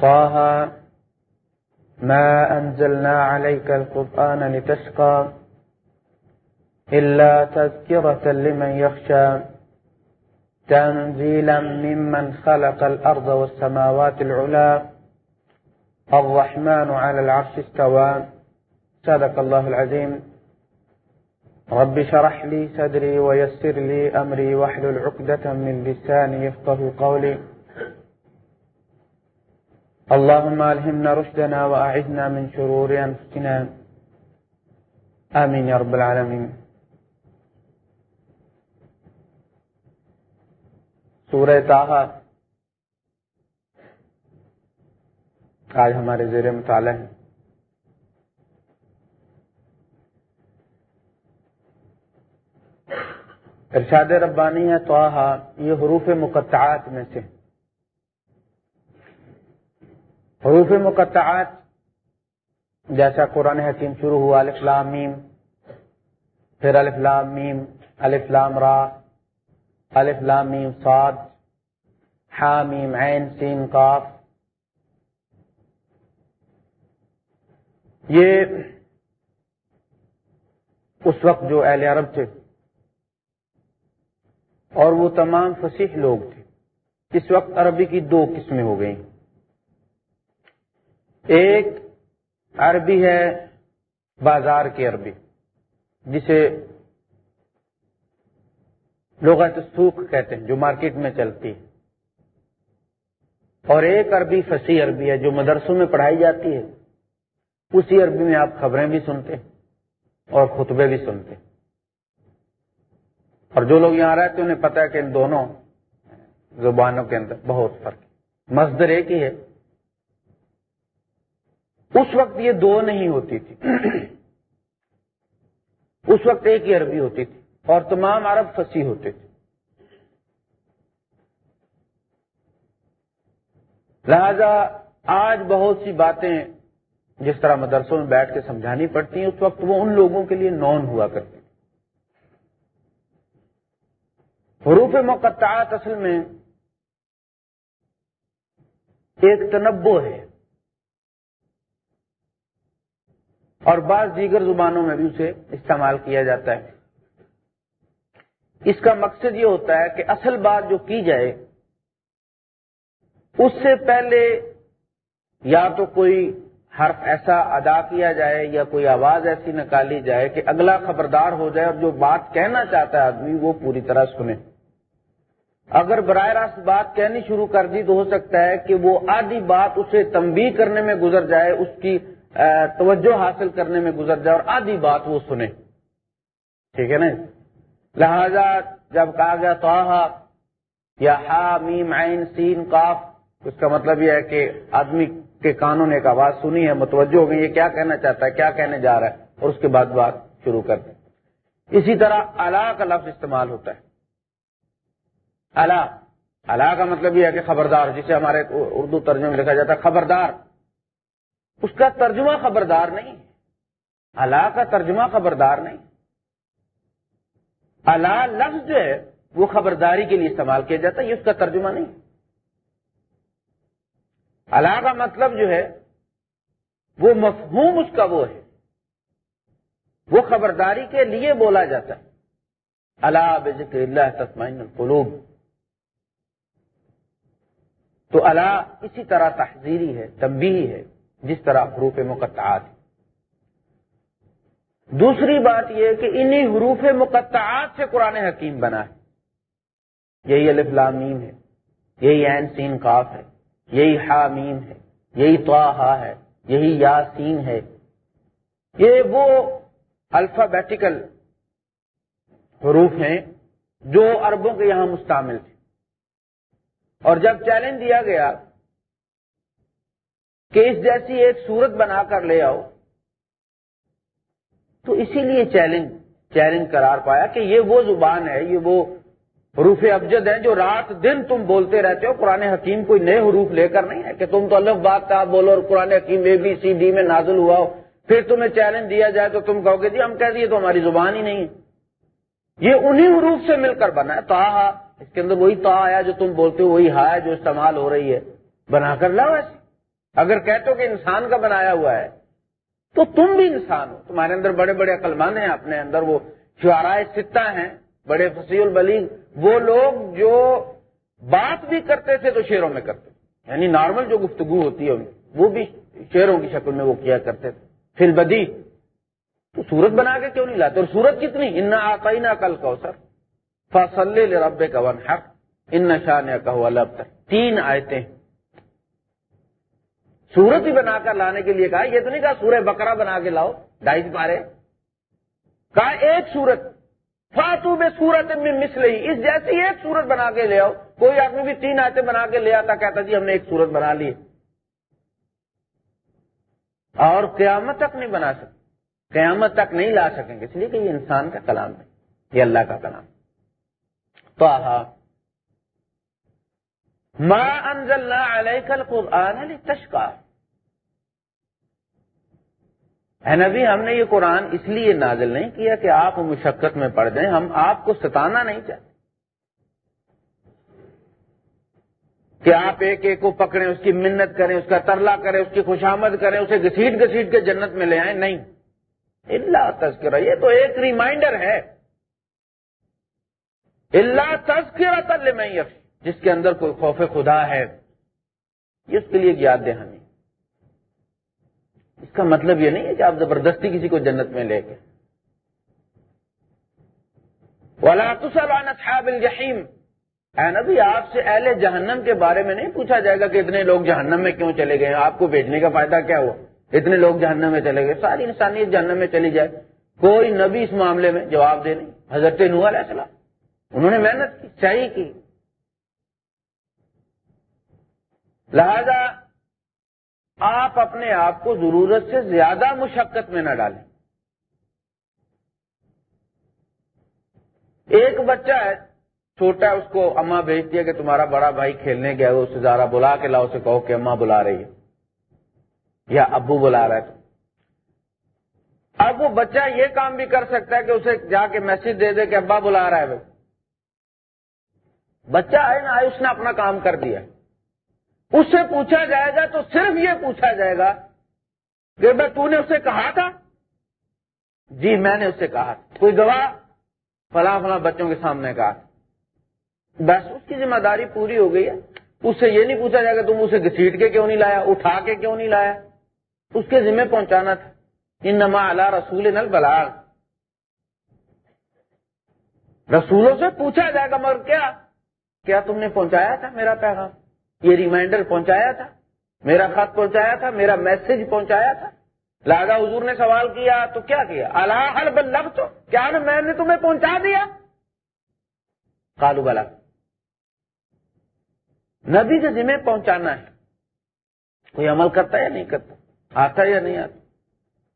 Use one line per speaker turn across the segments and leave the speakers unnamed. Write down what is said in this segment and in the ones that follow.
طه، ما أنزلنا عليك القرآن لتشقى إلا تذكرة لمن يخشى، تنزيلا ممن خلق الأرض والسماوات العلا الرحمن على العرش استوى. صدق الله العظيم. رب شرح لي صدري ويسر لي أمري واحلل عقدة من لساني يفقه قولي. اللهم ألهمنا رشدنا وأعذنا من شرور أنفسنا. آمين يا رب العالمين. سورہ تاہا آج ہمارے زیر مطالعہ ہے ارشاد ربانی ہے توحا یہ حروف مقطعات میں سے حروف مقطعات، جیسا قرآن حکیم شروع ہوا، الف لام میم، پھر الف لام میم، الف لام را، الف لام میم صاد، حا میم عین، سین قاف. یہ اس وقت جو اہل عرب تھے، اور وہ تمام فصیح لوگ تھے، اس وقت عربی کی دو قسمیں ہو گئیں۔ ایک عربی ہے، بازار کی عربی، جسے لوگ سوکھ کہتے ہیں، جو مارکیٹ میں چلتی ہے۔ اور ایک عربی فصیح عربی ہے، جو مدرسوں میں پڑھائی جاتی ہے۔ اسی عربی میں آپ خبریں بھی سنتے اور خطبے بھی سنتے اور جو لوگ یہاں رہتے ہیں، انہیں پتا ہے کہ ان دونوں زبانوں کے اندر بہت فرق ہے۔ مزدر ایک ہی ہے۔ اس وقت یہ دو نہیں ہوتی تھی۔ اس وقت ایک ہی عربی ہوتی تھی اور تمام عرب فصیح ہوتے تھے۔ لہذا آج بہت سی باتیں جس طرح مدرسوں میں بیٹھ کے سمجھانی پڑتی ہیں، اس وقت وہ ان لوگوں کے لیے نون ہوا کرتی حروف مقطعات اصل میں ایک تنبو ہے۔ اور بعض دیگر زبانوں میں بھی اسے استعمال کیا جاتا ہے۔ اس کا مقصد یہ ہوتا ہے کہ اصل بات جو کی جائے، اس سے پہلے یا تو کوئی حرف ایسا ادا کیا جائے یا کوئی آواز ایسی نکالی جائے کہ اگلا خبردار ہو جائے اور جو بات کہنا چاہتا ہے آدمی، وہ پوری طرح سنے۔ اگر براہ راست بات کہنی شروع کر دی تو ہو سکتا ہے کہ وہ آدھی بات اسے تمبی کرنے میں گزر جائے، اس کی توجہ حاصل کرنے میں گزر جائے اور آدھی بات وہ سنے ٹھیک ہے نا؟ لہذا جب کہا گیا توحا یا ہا میم، عین، سین کاف اس کا مطلب یہ ہے کہ آدمی کے کانوں نے ایک آواز سنی ہے، متوجہ ہو گئی یہ کیا کہنا چاہتا ہے، کیا کہنے جا رہا ہے؟ اور اس کے بعد بات شروع کر دیں۔ اسی طرح اللہ کا لفظ استعمال ہوتا ہے۔ اللہ اللہ کا مطلب یہ ہے کہ خبردار، جسے ہمارے اردو ترجمے میں لکھا جاتا ہے، خبردار۔ اس کا ترجمہ خبردار نہیں اللہ کا ترجمہ خبردار نہیں۔ اللہ لفظ جو ہے، وہ خبرداری کے لیے استعمال کیا جاتا ہے، یہ اس کا ترجمہ نہیں۔ اللہ کا مطلب جو ہے، وہ مفہوم اس کا وہ ہے۔ وہ خبرداری کے لیے بولا جاتا ہے۔ اللہ بذکر اللہ تسمائن القلوب۔ تو اللہ اسی طرح تحذیری ہے، تنبیہی ہے۔ جس طرح حروف مقطعات دوسری بات یہ کہ انہی حروف مقطعات سے قرآن حکیم بنا ہے۔ یہی الف لامیم ہے، یہی عین سین کاف ہے، یہی حامیم ہے، یہی توحا ہے، یہی یاسین ہے۔ یہ وہ الفابیٹیکل حروف ہیں جو عربوں کے یہاں مستعمل تھے اور جب چیلنج دیا گیا کہ اس جیسی ایک صورت بنا کر لے آؤ۔ تو اسی لیے چیلنج چیلنج قرار پایا کہ یہ وہ زبان ہے، یہ وہ حروف ابجد ہیں جو رات دن تم بولتے رہتے ہو۔ قرآن حکیم کوئی نئے حروف لے کر نہیں ہے کہ تم تو الف بات کا بولو اور قرآن حکیم اے بی سی ڈی میں نازل ہوا ہو۔ پھر تمہیں چیلنج دیا جائے تو تم کہو گے جی ہم کہہ دیے تو ہماری زبان ہی نہیں ہے۔ یہ انہی حروف سے مل کر بنا ہے۔ تا اس کے اندر وہی تا آیا جو تم بولتے ہو، وہی ہا ہے جو استعمال ہو رہی ہے۔ بنا کر لاؤ ایسے اگر کہتے ہو کہ انسان کا بنایا ہوا ہے، تو تم بھی انسان ہو۔ تمہارے اندر بڑے بڑے عقل مند ہیں، اپنے اندر وہ شعرائے ستہ ہیں، بڑے فصیح البلیغ۔ وہ لوگ جو بات بھی کرتے تھے تو شیروں میں کرتے تھے۔ یعنی نارمل جو گفتگو ہوتی ہے، وہ بھی شیروں کی شکل میں وہ کیا کرتے تھے۔ فل بدی تو سورت بنا کے کیوں نہیں لاتے؟ اور سورت کتنی؟ ان آئی نہ کل کو سر فصل رب کا ون حق ان نشا نے تین آیتیں سورت ہی بنا کر لانے کے لیے کہا، یہ تو نہیں کہا سورہ بکرا بنا کے لاؤ، ڈھائی پارے۔ کہا، ایک سورت، فاتو میں سورت میں مس رہی اس جیسی ایک سورت بنا کے لے آؤ۔ کوئی آدمی بھی تین آتے بنا کے لے آتا، کہتا جی ہم نے ایک سورت بنا لی۔ اور قیامت تک نہیں بنا سکتے۔ قیامت تک نہیں لا سکیں گے۔ اس لیے کہ یہ انسان کا کلام ہے، یہ اللہ کا کلام۔ تو ماں انزل علیہ القرآن تشکار اے نبی جی؟ ہم نے یہ قرآن اس لیے نازل نہیں کیا کہ آپ مشقت میں پڑ جائیں، ہم آپ کو ستانا نہیں چاہتے۔ کہ آپ ایک ایک کو پکڑیں، اس کی منت کریں، اس کا ترلا کریں، اس کی خوشامد کریں، اسے گسیٹ گسیٹ کے جنت میں لے آئیں۔ نہیں۔ اللہ تذکرہ، یہ تو ایک ریمائنڈر ہے۔ اللہ تذکرہ تل میں جس کے اندر کوئی خوف خدا ہے۔ اس کے لیے یاد دہانی۔ کا مطلب یہ نہیں ہے کہ آپ زبردستی کسی کو جنت میں لے کے۔ الجحیم اے نبی، آپ سے اہل جہنم کے بارے میں نہیں پوچھا جائے گا کہ اتنے لوگ جہنم میں کیوں چلے گئے آپ کو بھیجنے کا فائدہ کیا ہوا؟ اتنے لوگ جہنم میں چلے گئے۔ ساری انسانیت جہنم میں چلی جائے۔ کوئی نبی اس معاملے میں جواب دے نہیں۔ حضرت نوح علیہ السلام، انہوں نے محنت کی صحیح کی۔ لہذا آپ اپنے آپ کو ضرورت سے زیادہ مشقت میں نہ ڈالیں۔ ایک بچہ ہے، چھوٹا ہے اس کو اما بھیجتی ہے کہ تمہارا بڑا بھائی کھیلنے گیا ہے، اسے زیادہ بلا کے لاؤ، اسے کہو کہ اما بلا رہی ہے۔ یا ابو بلا رہا ہے۔ اب وہ بچہ یہ کام بھی کر سکتا ہے کہ اسے جا کے میسج دے دے کہ ابا بلا رہا ہے۔ بچہ آئے نا آئے اس نے اپنا کام کر دیا۔ اس سے پوچھا جائے گا تو صرف یہ پوچھا جائے گا کہ بھائی تو نے اسے کہا تھا؟ جی میں نے اسے کہا کوئی گواہ؟ فلاں فلاں بچوں کے سامنے کہا بس اس کی ذمہ داری پوری ہو گئی ہے۔ اس سے یہ نہیں پوچھا جائے گا تم اسے گسیٹ کے کیوں نہیں لایا، اٹھا کے کیوں نہیں لایا؟ اس کے ذمہ پہنچانا تھا۔ ان نما اللہ رسول نل بلال رسولوں سے پوچھا جائے گا، مگر کیا؟ کیا تم نے پہنچایا تھا میرا پیغام؟ یہ ریمائنڈر پہنچایا تھا، میرا خط پہنچایا تھا، میرا میسج پہنچایا تھا۔ لہذا حضور نے سوال کیا، تو کیا کیا؟ اللہ بلب تو کیا میں نے تمہیں پہنچا دیا؟ کالو بلا نبی کے ذمہ پہنچانا ہے، کوئی عمل کرتا یا نہیں کرتا؟ آتا یا نہیں آتا؟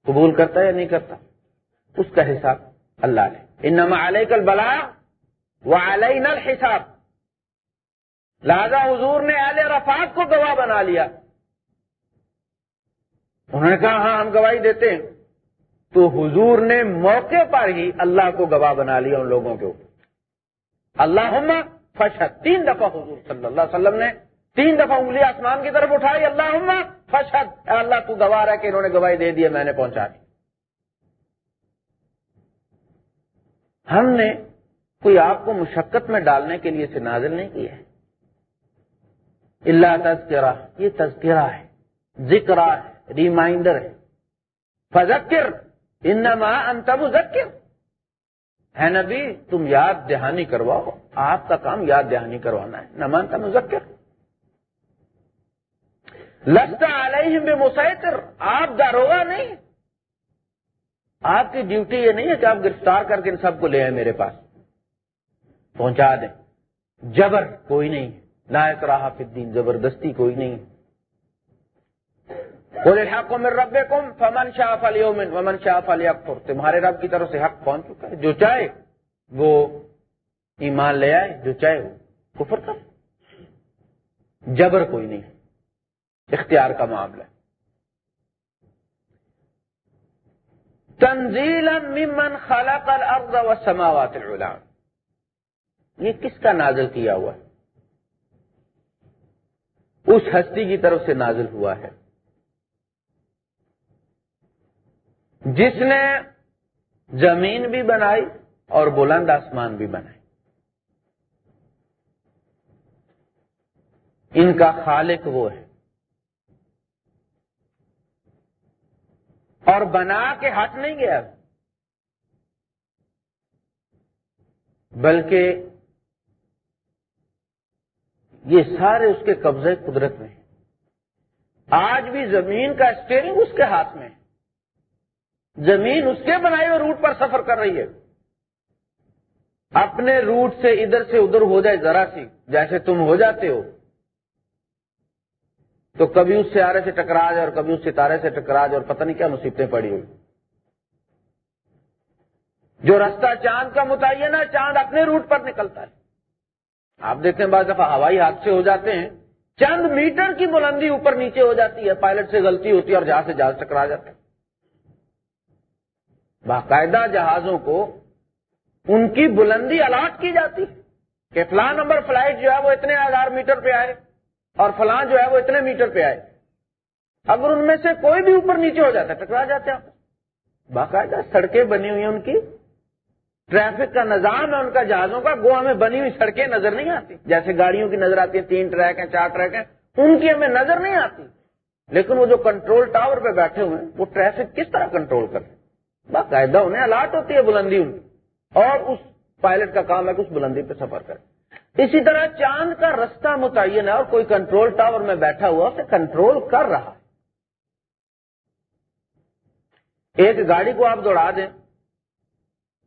قبول کرتا یا نہیں کرتا؟ اس کا حساب اللہ نے۔ انما علیہ کل بلا وہ علیہ نل حساب لہذا حضور نے اہل رفاق کو گواہ بنا لیا۔ انہوں نے کہا ہاں ہم گواہی دیتے ہیں۔ تو حضور نے موقع پر ہی اللہ کو گواہ بنا لیا ان لوگوں کے اوپر۔ اللہ فشد تین دفعہ حضور صلی اللہ علیہ وسلم نے تین دفعہ انگلی آسمان کی طرف اٹھائی اللہ فشد اللہ، تو گواہ ہے کہ انہوں نے گواہی دے دی، میں نے پہنچا دی۔ ہم نے کوئی آپ کو مشقت میں ڈالنے کے لیے اسے نازل نہیں کیا ہے۔ اللہ تذکرہ، یہ تذکرہ ہے، ذکر ہے، ریمائنڈر ہے۔ فذکر، انما انت مذکر۔ ہے نبی، تم یاد دہانی کرواؤ، آپ کا کام یاد دہانی کروانا ہے۔ نما انت مذکر۔ لستا علیہم بمسیطر، آپ داروگا نہیں۔ آپ کی ڈیوٹی یہ نہیں ہے کہ آپ گرفتار کر کے ان سب کو لے آئے میرے پاس۔ پہنچا دیں۔ جبر، کوئی نہیں۔ لائق رہا الدین، زبردستی کوئی نہیں۔ الحق من ربکم، فمن شاء فلیؤمن ومن شاء فلیکفر۔ تمہارے رب کی طرف سے حق پہنچ چکا ہے؟ جو چاہے وہ ایمان لے آئے، جو چاہے وہ کفر کر۔ جبر کوئی نہیں۔ اختیار کا معاملہ۔ تنزیل ممن خلق الارض والسماوات العلام یہ کس کا نازل کیا ہوا؟ ہے اس ہستی کی طرف سے نازل ہوا ہے۔ جس نے زمین بھی بنائی اور بلند آسمان بھی بنائی۔ ان کا خالق وہ ہے۔ اور بنا کے ہٹ نہیں گیا۔ بلکہ یہ سارے اس کے قبضے قدرت میں ہیں۔ آج بھی زمین کا اسٹیئرنگ اس کے ہاتھ میں ہے۔ زمین اس کے بنائے ہوئے روٹ پر سفر کر رہی ہے۔ اپنے روٹ سے ادھر سے ادھر ہو جائے ذرا سی، جیسے تم ہو جاتے ہو۔ تو کبھی اس سیارے سے ٹکرا جائے اور کبھی اس ستارے سے ٹکرا جائے اور پتہ نہیں کیا مصیبتیں پڑی ہوئی۔ جو رستہ چاند کا متعین ہے چاند اپنے روٹ پر نکلتا ہے۔ آپ دیکھتے ہیں بعض دفعہ ہوائی حادثے ہو جاتے ہیں، چند میٹر کی بلندی اوپر نیچے ہو جاتی ہے، پائلٹ سے غلطی ہوتی ہے اور جہاز سے جہاز ٹکرا جاتا ہے۔ باقاعدہ جہازوں کو ان کی بلندی الاٹ کی جاتی کہ فلاں نمبر فلائٹ جو ہے وہ اتنے ہزار میٹر پہ آئے اور فلاں جو ہے وہ اتنے میٹر پہ آئے۔ اگر ان میں سے کوئی بھی اوپر نیچے ہو جاتا ہے، ٹکرا جاتے ہیں باقاعدہ سڑکیں بنی ہوئی ہیں ان کی۔ ٹریفک کا نظام ہے ان کا جہازوں کا گوا میں بنی ہوئی سڑکیں نظر نہیں آتی۔ جیسے گاڑیوں کی نظر آتی ہے تین ٹریک ہیں، چار ٹریک ہیں، ان کی ہمیں نظر نہیں آتی۔ لیکن وہ جو کنٹرول ٹاور پہ بیٹھے ہوئے ہیں، وہ ٹریفک کس طرح کنٹرول کرتے باقاعدہ انہیں الاٹ ہوتی ہے بلندی ان کی۔ اور اس پائلٹ کا کام ہے کہ اس بلندی پہ سفر کرے اسی طرح چاند کا رستہ متعین ہے اور کوئی کنٹرول ٹاور میں بیٹھا ہوا اسے کنٹرول کر رہا ہے۔ ایک گاڑی کو آپ دوڑا دیں۔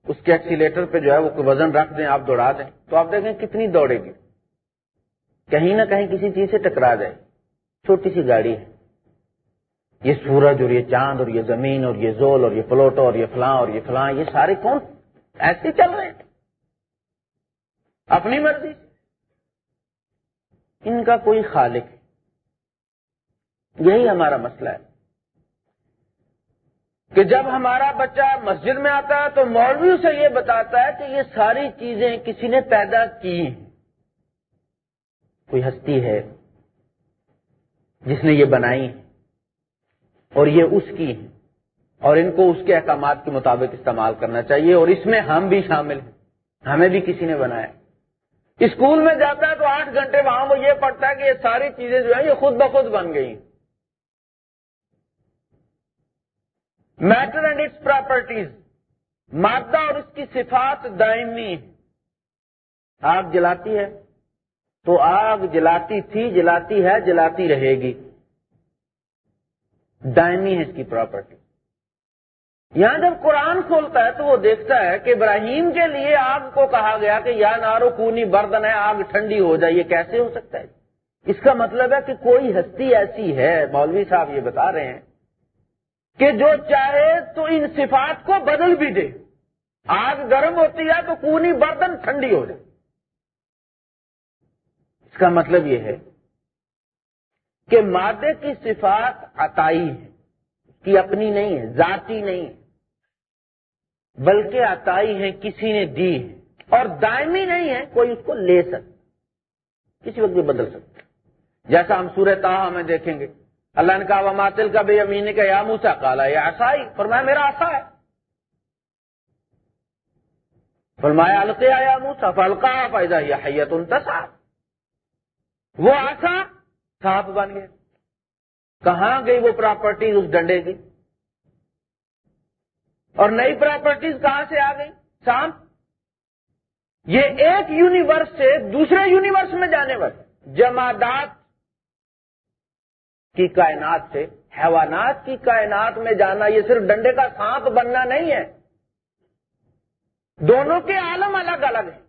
اس کے ایکسیلیٹر پہ جو ہے وہ وزن رکھ دیں، آپ دوڑا دیں۔ تو آپ دیکھیں کتنی دوڑے گی۔ کہیں نہ کہیں کسی چیز سے ٹکرا جائے۔ چھوٹی سی گاڑی ہے۔ یہ سورج اور یہ چاند اور یہ زمین اور یہ زول اور یہ پلوٹو اور یہ فلاں اور یہ فلاں، یہ سارے کون؟ ایسے چل رہے ہیں۔ اپنی مرضی۔ ان کا کوئی خالق۔ ہے یہی ہمارا مسئلہ ہے۔ کہ جب ہمارا بچہ مسجد میں آتا ہے تو مولوی سے یہ بتاتا ہے کہ یہ ساری چیزیں کسی نے پیدا کی ہیں۔ کوئی ہستی ہے جس نے یہ بنائی اور یہ اس کی ہیں اور ان کو اس کے احکامات کے مطابق استعمال کرنا چاہیے اور اس میں ہم بھی شامل ہیں۔ ہمیں بھی کسی نے بنایا۔ اسکول میں جاتا ہے تو آٹھ گھنٹے وہاں وہ یہ پڑھتا ہے کہ یہ ساری چیزیں جو ہیں یہ خود بخود بن گئی۔ میٹر اینڈ اٹس پراپرٹیز مادہ اور اس کی صفات دائمی آگ جلاتی ہے تو آگ جلاتی تھی، جلاتی ہے، جلاتی رہے گی۔ دائمی ہے اس کی پراپرٹی یہاں جب قرآن کھولتا ہے تو وہ دیکھتا ہے کہ ابراہیم کے لیے آگ کو کہا گیا کہ یا نارو کونی بردن ہے آگ ٹھنڈی ہو جائے۔ یہ کیسے ہو سکتا ہے؟ اس کا مطلب ہے کہ کوئی ہستی ایسی ہے۔ مولوی صاحب یہ بتا رہے ہیں کہ جو چاہے تو ان صفات کو بدل بھی دے۔ آگ گرم ہوتی ہے تو کونی برتن ٹھنڈی ہو جائے۔ اس کا مطلب یہ ہے کہ مادے کی صفات عطائی ہے کی اپنی نہیں ہے ذاتی نہیں ہے بلکہ عطائی ہے کسی نے دی ہے اور دائمی نہیں ہے کوئی اس کو لے سکتا، کسی وقت بھی بدل سکتا۔ جیسا ہم سورہ تاہا میں دیکھیں گے۔ اللہ نے کہا وہ ماتل کا بے امین کا یا موسا کالا یہ آسائی فرمایا، میرا آسا ہے۔ فرمایا القیا یا موسا فلکا پیدا یا حیت ان وہ آسا سانپ بن گئے کہاں گئی وہ پراپرٹیز اس ڈنڈے کی۔ اور نئی پراپرٹیز کہاں سے آ گئی؟ سانپ۔ یہ ایک یونیورس سے دوسرے یونیورس میں جانے والے۔ جمادات کی کائنات سے۔ حیوانات کی کائنات میں جانا، یہ صرف ڈنڈے کا سانپ بننا نہیں ہے۔ دونوں کے عالم الگ الگ ہیں۔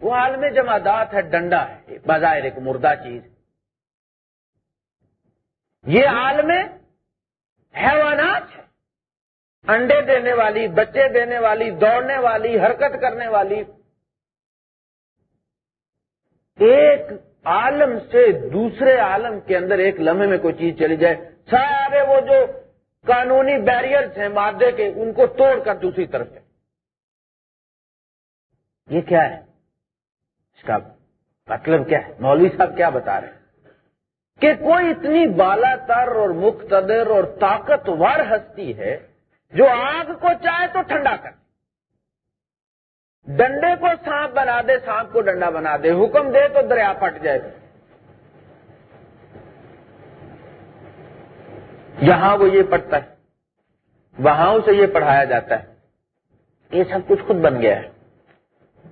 وہ عالم جمادات ہے، ڈنڈا ہے بظاہر ایک مردہ چیز۔ یہ عالم حیوانات ہے انڈے دینے والی، بچے دینے والی، دوڑنے والی، حرکت کرنے والی۔ ایک عالم سے دوسرے عالم کے اندر ایک لمحے میں کوئی چیز چلی جائے، سارے وہ جو قانونی بیریئرز ہیں، مادے کے، ان کو توڑ کر دوسری طرف جائے۔ یہ کیا ہے؟ اس کا مطلب کیا ہے؟ مولوی صاحب کیا بتا رہے ہیں؟ کہ کوئی اتنی بالا تر اور مقتدر اور طاقتور ہستی ہے، جو آگ کو چاہے تو ٹھنڈا کر۔ ڈنڈے کو سانپ بنا دے، سانپ کو ڈنڈا بنا دے۔ حکم دے تو دریا پھٹ جائے۔ یہاں وہ یہ پڑھتا ہے، وہاں اسے یہ پڑھایا جاتا ہے۔ یہ سب کچھ خود بن گیا ہے۔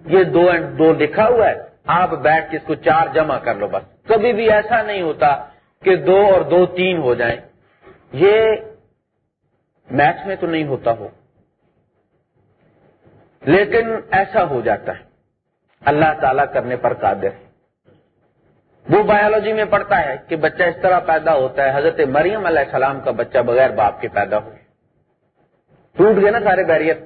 یہ دو اینڈ دو لکھا ہوا ہے۔ آپ بیٹھ کے اس کو چار جمع کر لو بس۔ کبھی بھی ایسا نہیں ہوتا کہ دو اور دو تین ہو جائیں۔ یہ میتھ میں تو نہیں ہوتا ہو۔ لیکن ایسا ہو جاتا ہے۔ اللہ تعالی کرنے پر قادر۔ وہ بایولوجی میں پڑھتا ہے کہ بچہ اس طرح پیدا ہوتا ہے، حضرت مریم علیہ السلام کا بچہ بغیر باپ کے پیدا ہو ٹوٹ گئے نا سارے بیریئر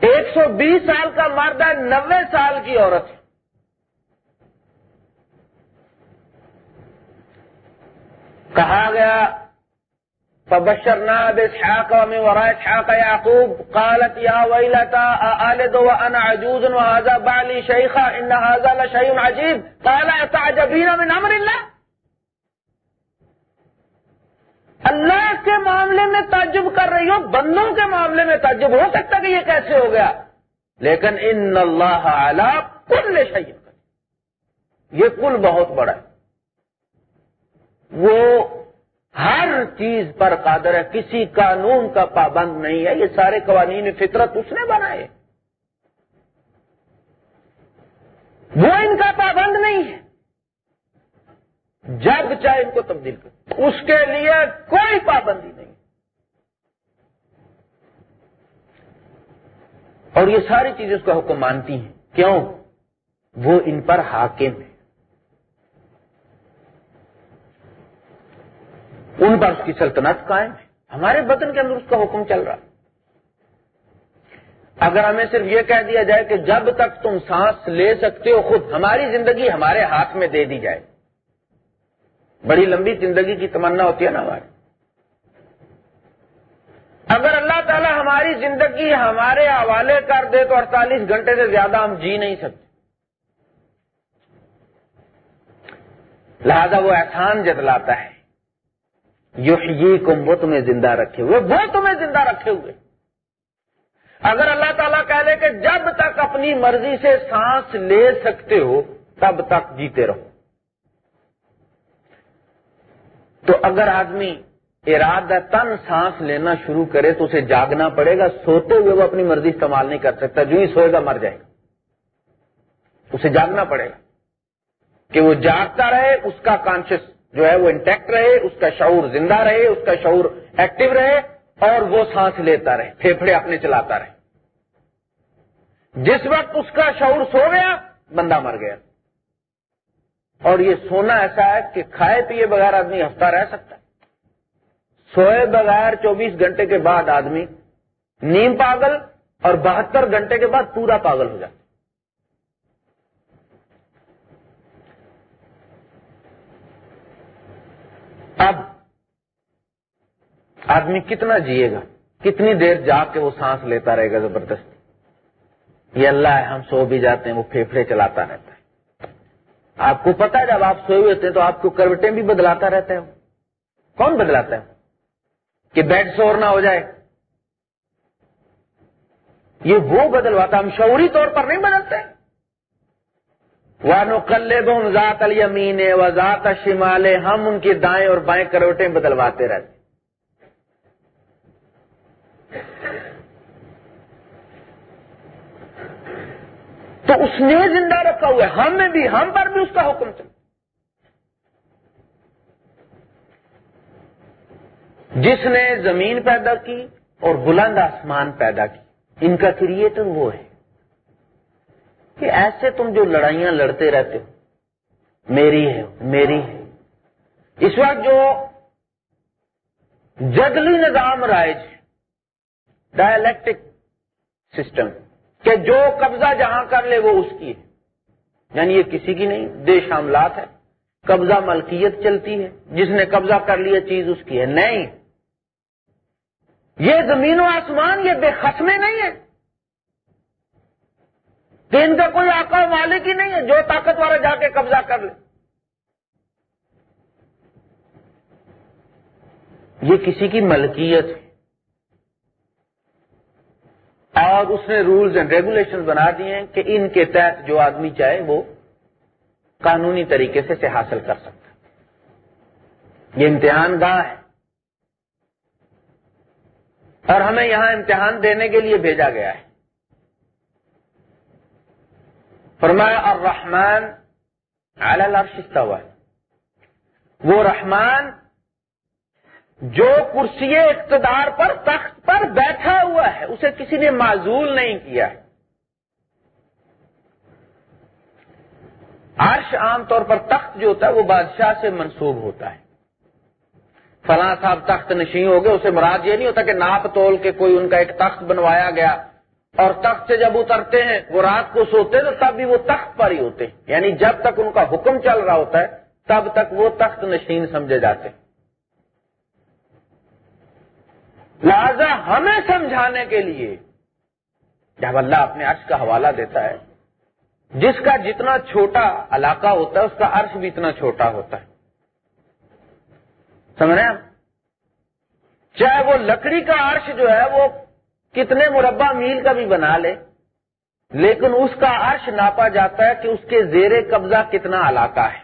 ایک سو بیس سال کا مرد ہے نوے سال کی عورت۔ ہے کہا گیا فبشرنا بإسحاق ومن وراء إسحاق يعقوب. قالت، يا ويلتا ألد وأنا عجوز، وهذا بعلي شيخا، إن هذا لشيء عجيب. قال، أتعجبين من أمر الله؟ اللہ کے معاملے میں تعجب کر رہی ہو، بندوں کے معاملے میں تعجب، ہو سکتا کہ یہ کیسے ہو گیا؟ لیکن ان اللہ علا کل شہید یہ کل بہت بڑا ہے۔ وہ ہر چیز پر قادر ہے، کسی قانون کا پابند نہیں ہے، یہ سارے قوانین فطرت اس نے بنائے۔ وہ ان کا پابند نہیں ہے۔ جب چاہے ان کو تبدیل کر اس کے لیے کوئی پابندی نہیں۔ اور یہ ساری چیزیں اس کا حکم مانتی ہیں۔ کیوں؟ وہ ان پر حاکم ہے ان پر اس کی سلطنت قائم ہے۔ ہمارے بدن کے اندر اس کا حکم چل رہا اگر ہمیں صرف یہ کہہ دیا جائے کہ جب تک تم سانس لے سکتے ہو، خود ہماری زندگی ہمارے ہاتھ میں دے دی جائے۔ بڑی لمبی زندگی کی تمنا ہوتی ہے نا ہماری۔ اگر اللہ تعالی ہماری زندگی ہمارے حوالے کر دے تو اڑتالیس گھنٹے سے زیادہ ہم جی نہیں سکتے۔ لہذا وہ احسان جتلاتا ہے۔ یحیی کم وہ تمہیں زندہ رکھے ہوئے، وہ تمہیں زندہ رکھے ہوئے۔ اگر اللہ تعالیٰ کہہ لے کہ جب تک اپنی مرضی سے سانس لے سکتے ہو، تب تک جیتے رہو۔ تو اگر آدمی ارادہ تن سانس لینا شروع کرے تو اسے جاگنا پڑے گا، سوتے ہوئے وہ اپنی مرضی استعمال نہیں کر سکتا، جو ہی سوئے گا مر جائے گا۔ اسے جاگنا پڑے گا کہ وہ جاگتا رہے، اس کا کانشیس جو ہے وہ انٹیکٹ رہے، اس کا شعور زندہ رہے، اس کا شعور ایکٹیو رہے اور وہ سانس لیتا رہے پھیپڑے اپنے چلاتا رہے۔ جس وقت اس کا شعور سو گیا، بندہ مر گیا۔ اور یہ سونا ایسا ہے کہ کھائے پیے بغیر آدمی ہفتہ رہ سکتا ہے۔ سوئے بغیر چوبیس گھنٹے کے بعد آدمی نیم پاگل اور بہتر گھنٹے کے بعد پورا پاگل ہو جاتا اب آدمی کتنا جیے گا؟ کتنی دیر جا کے وہ سانس لیتا رہے گا زبردست یہ اللہ ہے، ہم سو بھی جاتے ہیں، وہ پھیپڑے چلاتا رہتا ہے۔ آپ کو پتا ہے، جب آپ سوئے ہوئے تھے تو آپ کو کروٹیں بھی بدلاتا رہتا ہے کون بدلاتا ہے؟ کہ بیڈ سور نہ ہو جائے۔ یہ وہ بدلواتا، ہم شعوری طور پر نہیں بدلتے۔ وانو کلے بہم ذات المین و ذات شمال ہم ان کی دائیں اور بائیں کروٹیں بدلواتے رہتے تو اس نے زندہ رکھا ہوا ہے، ہم میں بھی، ہم پر بھی اس کا حکم چل جس نے زمین پیدا کی اور بلند آسمان پیدا کی، ان کا کریٹر وہ ہے۔ کہ ایسے تم جو لڑائیاں لڑتے رہتے ہو، میری ہے میری ہے۔ اس وقت جو جگلی نظام رائج ڈائلیکٹک سسٹم کہ جو قبضہ جہاں کر لے وہ اس کی ہے۔ یعنی یہ کسی کی نہیں، دیش حاملات ہے۔ قبضہ ملکیت چلتی ہے، جس نے قبضہ کر لیا، چیز اس کی ہے۔ نہیں۔ یہ زمین و آسمان یہ بے خسمے نہیں ہے کہ ان کا کوئی آقا مالک ہی نہیں ہے، جو طاقت والا جا کے قبضہ کر لے۔ یہ کسی کی ملکیت ہے۔ اور اس نے رولز اینڈ ریگولیشن بنا دیے ہیں کہ ان کے تحت جو آدمی چاہے وہ قانونی طریقے سے حاصل کر سکتا یہ امتحان گاہ ہے۔ اور ہمیں یہاں امتحان دینے کے لیے بھیجا گیا ہے۔ فرمایا، الرحمن علی العرش استوى. وہ رحمان جو کرسی اقتدار پر، تخت پر بیٹھا ہوا ہے، اسے کسی نے معذول نہیں کیا۔ عرش عام طور پر تخت جو ہوتا ہے، وہ بادشاہ سے منسوب ہوتا ہے۔ فلاں صاحب تخت نشین ہو گئے، اسے مراد یہ نہیں ہوتا کہ ناپ تول کے کوئی ان کا ایک تخت بنوایا گیا۔ اور تخت سے جب اترتے ہیں، وہ رات کو سوتے تو تب بھی وہ تخت پر ہی ہوتے ہیں۔ یعنی جب تک ان کا حکم چل رہا ہوتا ہے، تب تک وہ تخت نشین سمجھے جاتے ہیں۔ لہذا ہمیں سمجھانے کے لیے جب اللہ اپنے عرش کا حوالہ دیتا ہے، جس کا جتنا چھوٹا علاقہ ہوتا ہے، اس کا عرش بھی اتنا چھوٹا ہوتا ہے۔ سمجھ رہے ہیں؟ چاہے وہ لکڑی کا عرش جو ہے، وہ کتنے مربع میل کا بھی بنا لے، لیکن اس کا عرش ناپا جاتا ہے کہ اس کے زیر قبضہ کتنا علاقہ ہے۔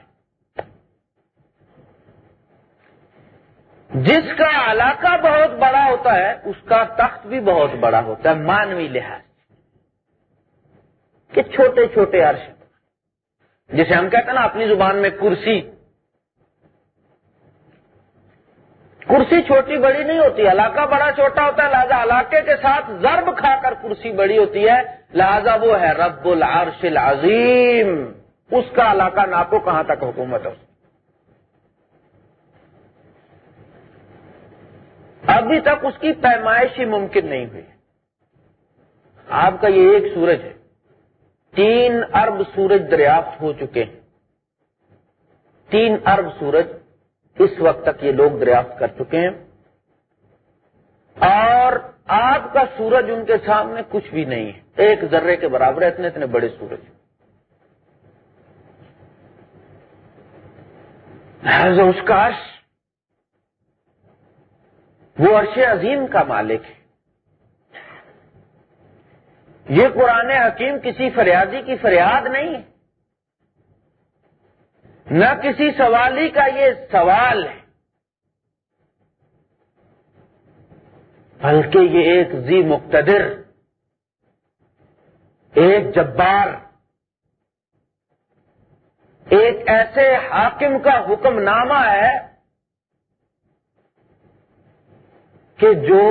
جس کا علاقہ بہت بڑا ہوتا ہے، اس کا تخت بھی بہت بڑا ہوتا ہے، مانوی لحاظ کہ چھوٹے چھوٹے عرش۔ جسے ہم کہتے ہیں نا، اپنی زبان میں کرسی۔ کرسی چھوٹی بڑی نہیں ہوتی، علاقہ بڑا چھوٹا ہوتا ہے، لہذا علاقے کے ساتھ ضرب کھا کر کرسی بڑی ہوتی ہے، لہذا وہ ہے رب العرش العظیم۔ اس کا علاقہ ناپو کہاں تک حکومت ہے؟ ابھی تک اس کی پیمائش ہی ممکن نہیں ہوئی۔ آپ کا یہ ایک سورج ہے۔ تین ارب سورج دریافت ہو چکے ہیں۔ تین ارب سورج اس وقت تک یہ لوگ دریافت کر چکے ہیں۔ اور آپ کا سورج ان کے سامنے کچھ بھی نہیں ہے۔ ایک ذرے کے برابر ہے، اتنے اتنے بڑے سورج۔ اس کا وہ عرش عظیم کا مالک ہے۔ یہ قرآن حکیم کسی فریادی کی فریاد نہیں ہے۔ نہ کسی سوالی کا یہ سوال ہے۔ بلکہ یہ ایک زی مقتدر، ایک جبار، ایک ایسے حاکم کا حکم نامہ ہے کہ جو